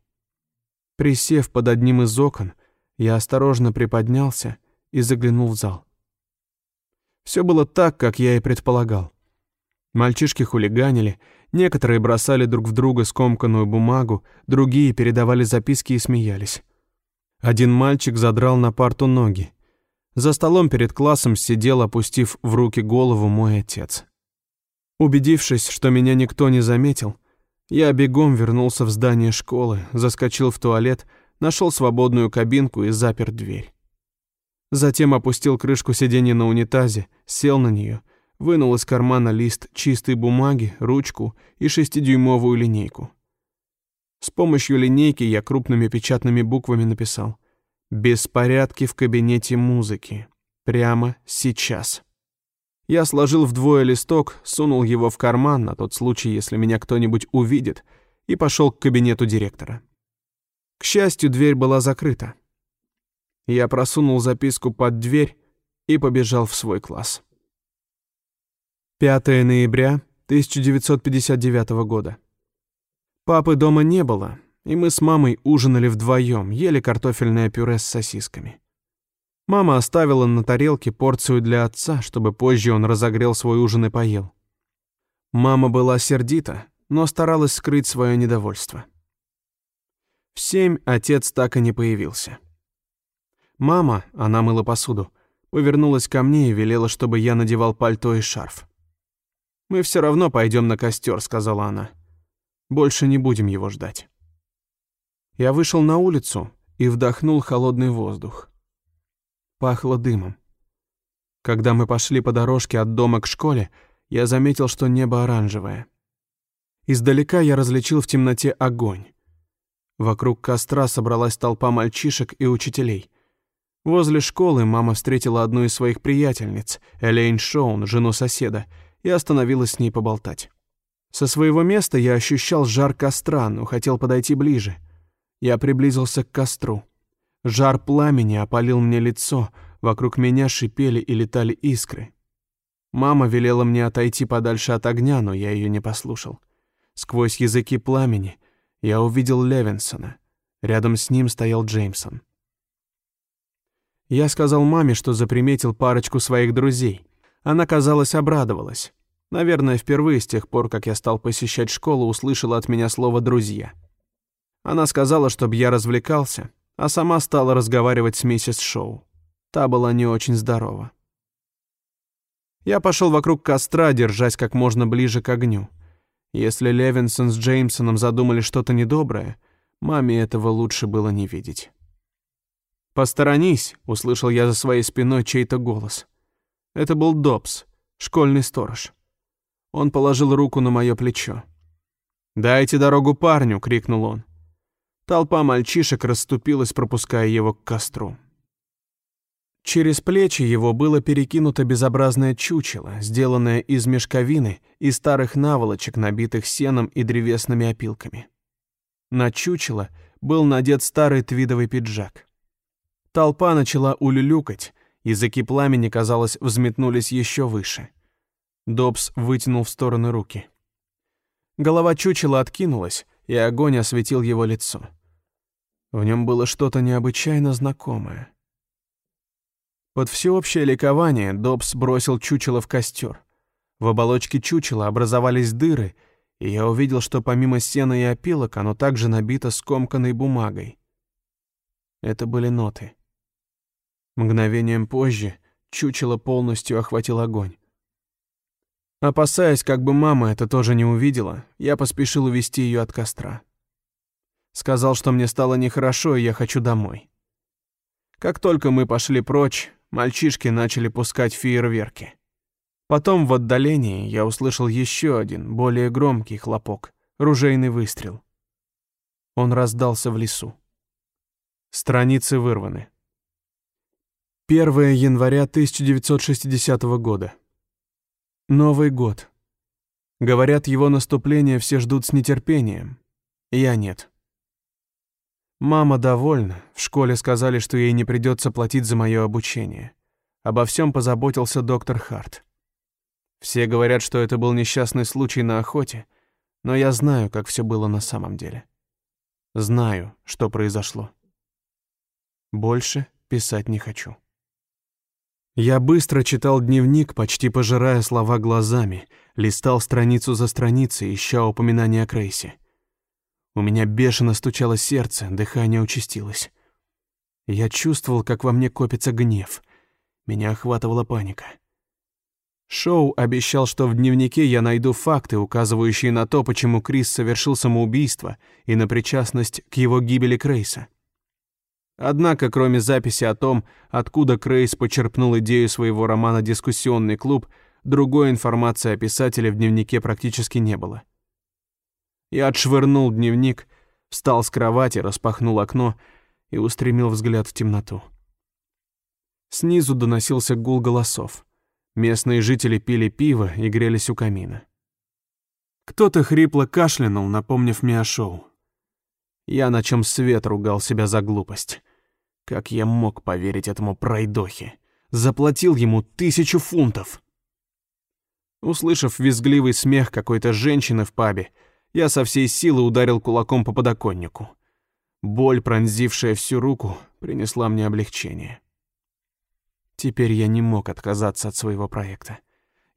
Присев под одним из окон, я осторожно приподнялся и заглянул в зал. Все было так, как я и предполагал. Мальчишки хулиганили, некоторые бросали друг в друга скомканную бумагу, другие передавали записки и смеялись. Один мальчик задрал на парту ноги. За столом перед классом сидел, опустив в руки голову мой отец. Убедившись, что меня никто не заметил, я бегом вернулся в здание школы, заскочил в туалет, нашел свободную кабинку и запер дверь. Затем опустил крышку сиденья на унитазе, сел на нее — вынул из кармана лист чистой бумаги, ручку и шестидюймовую линейку. С помощью линейки я крупными печатными буквами написал «Беспорядки в кабинете музыки. Прямо сейчас». Я сложил вдвое листок, сунул его в карман на тот случай, если меня кто-нибудь увидит, и пошел к кабинету директора. К счастью, дверь была закрыта. Я просунул записку под дверь и побежал в свой класс. 5 ноября 1959 года. Папы дома не было, и мы с мамой ужинали вдвоем, ели картофельное пюре с сосисками. Мама оставила на тарелке порцию для отца, чтобы позже он разогрел свой ужин и поел. Мама была сердита, но старалась скрыть свое недовольство. В семь отец так и не появился. Мама, она мыла посуду, повернулась ко мне и велела, чтобы я надевал пальто и шарф. «Мы все равно пойдем на костер», — сказала она. «Больше не будем его ждать». Я вышел на улицу и вдохнул холодный воздух. Пахло дымом. Когда мы пошли по дорожке от дома к школе, я заметил, что небо оранжевое. Издалека я различил в темноте огонь. Вокруг костра собралась толпа мальчишек и учителей. Возле школы мама встретила одну из своих приятельниц, Элейн Шоун, жену соседа, и остановилась с ней поболтать. Со своего места я ощущал жар костра, но хотел подойти ближе. Я приблизился к костру. Жар пламени опалил мне лицо, вокруг меня шипели и летали искры. Мама велела мне отойти подальше от огня, но я ее не послушал. Сквозь языки пламени я увидел Левинсона. Рядом с ним стоял Джеймсон. Я сказал маме, что заприметил парочку своих друзей. Она, казалось, обрадовалась. Наверное, впервые с тех пор, как я стал посещать школу, услышала от меня слово «друзья». Она сказала, чтобы я развлекался, а сама стала разговаривать с миссис Шоу. Та была не очень здорова. Я пошел вокруг костра, держась как можно ближе к огню. Если Левинсон с Джеймсоном задумали что-то недоброе, маме этого лучше было не видеть. «Посторонись», — услышал я за своей спиной чей-то голос. Это был Добс, школьный сторож. Он положил руку на мое плечо. «Дайте дорогу парню!» — крикнул он. Толпа мальчишек расступилась, пропуская его к костру. Через плечи его было перекинуто безобразное чучело, сделанное из мешковины и старых наволочек, набитых сеном и древесными опилками. На чучело был надет старый твидовый пиджак. Толпа начала улюлюкать, языки пламени, казалось, взметнулись еще выше. Добс вытянул в стороны руки. Голова чучела откинулась, и огонь осветил его лицо. В нем было что-то необычайно знакомое. Под всеобщее ликование Добс бросил чучело в костер. В оболочке чучела образовались дыры, и я увидел, что помимо сена и опилок оно также набито скомканной бумагой. Это были ноты. Мгновением позже чучело полностью охватил огонь. Опасаясь, как бы мама это тоже не увидела, я поспешил увести ее от костра. Сказал, что мне стало нехорошо, и я хочу домой. Как только мы пошли прочь, мальчишки начали пускать фейерверки. Потом в отдалении я услышал еще один, более громкий хлопок, ружейный выстрел. Он раздался в лесу. Страницы вырваны. 1 января 1960 года. Новый год. Говорят, его наступление все ждут с нетерпением. Я нет. Мама довольна. В школе сказали, что ей не придется платить за мое обучение. Обо всем позаботился доктор Харт. Все говорят, что это был несчастный случай на охоте, но я знаю, как все было на самом деле. Знаю, что произошло. Больше писать не хочу. Я быстро читал дневник, почти пожирая слова глазами, листал страницу за страницей, ища упоминания о Крейсе. У меня бешено стучало сердце, дыхание участилось. Я чувствовал, как во мне копится гнев. Меня охватывала паника. Шоу обещал, что в дневнике я найду факты, указывающие на то, почему Крис совершил самоубийство и на причастность к его гибели Крейса. Однако, кроме записи о том, откуда Крейс почерпнул идею своего романа «Дискуссионный клуб», другой информации о писателе в дневнике практически не было. Я отшвырнул дневник, встал с кровати, распахнул окно и устремил взгляд в темноту. Снизу доносился гул голосов. Местные жители пили пиво и грелись у камина. Кто-то хрипло кашлянул, напомнив мне о шоу. Я на чем свет ругал себя за глупость. Как я мог поверить этому пройдохе? Заплатил ему тысячу фунтов. Услышав визгливый смех какой-то женщины в пабе, я со всей силы ударил кулаком по подоконнику. Боль, пронзившая всю руку, принесла мне облегчение. Теперь я не мог отказаться от своего проекта.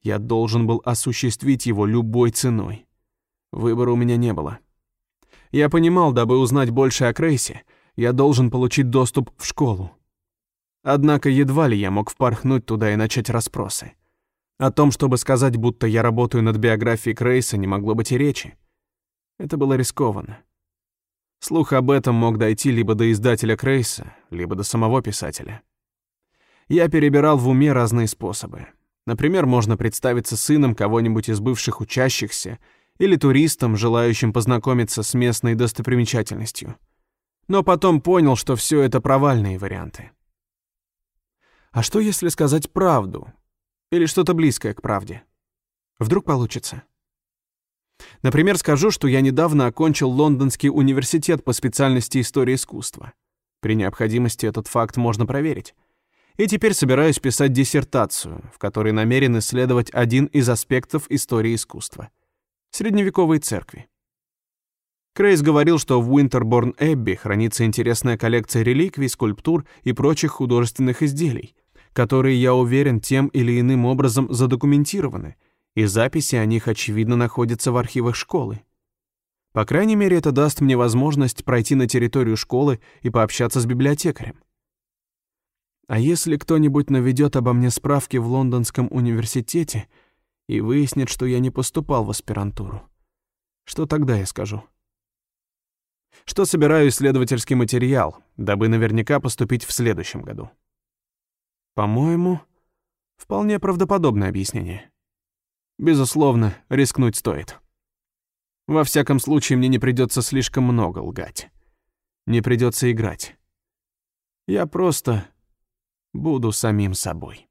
Я должен был осуществить его любой ценой. Выбора у меня не было. Я понимал, дабы узнать больше о Крейсе, я должен получить доступ в школу. Однако едва ли я мог впорхнуть туда и начать расспросы. О том, чтобы сказать, будто я работаю над биографией Крейса, не могло быть и речи. Это было рискованно. Слух об этом мог дойти либо до издателя Крейса, либо до самого писателя. Я перебирал в уме разные способы. Например, можно представиться сыном кого-нибудь из бывших учащихся или туристом, желающим познакомиться с местной достопримечательностью. Но потом понял, что все это провальные варианты. А что, если сказать правду? Или что-то близкое к правде? Вдруг получится? Например, скажу, что я недавно окончил Лондонский университет по специальности истории искусства. При необходимости этот факт можно проверить. И теперь собираюсь писать диссертацию, в которой намерен исследовать один из аспектов истории искусства. Средневековой церкви. Крейс говорил, что в Уинтерборн-Эбби хранится интересная коллекция реликвий, скульптур и прочих художественных изделий, которые, я уверен, тем или иным образом задокументированы, и записи о них, очевидно, находятся в архивах школы. По крайней мере, это даст мне возможность пройти на территорию школы и пообщаться с библиотекарем. А если кто-нибудь наведет обо мне справки в Лондонском университете и выяснит, что я не поступал в аспирантуру, что тогда я скажу? Что собираю исследовательский материал, дабы наверняка поступить в следующем году. По-моему, вполне правдоподобное объяснение. Безусловно, рискнуть стоит. Во всяком случае, мне не придется слишком много лгать. Не придется играть. Я просто буду самим собой.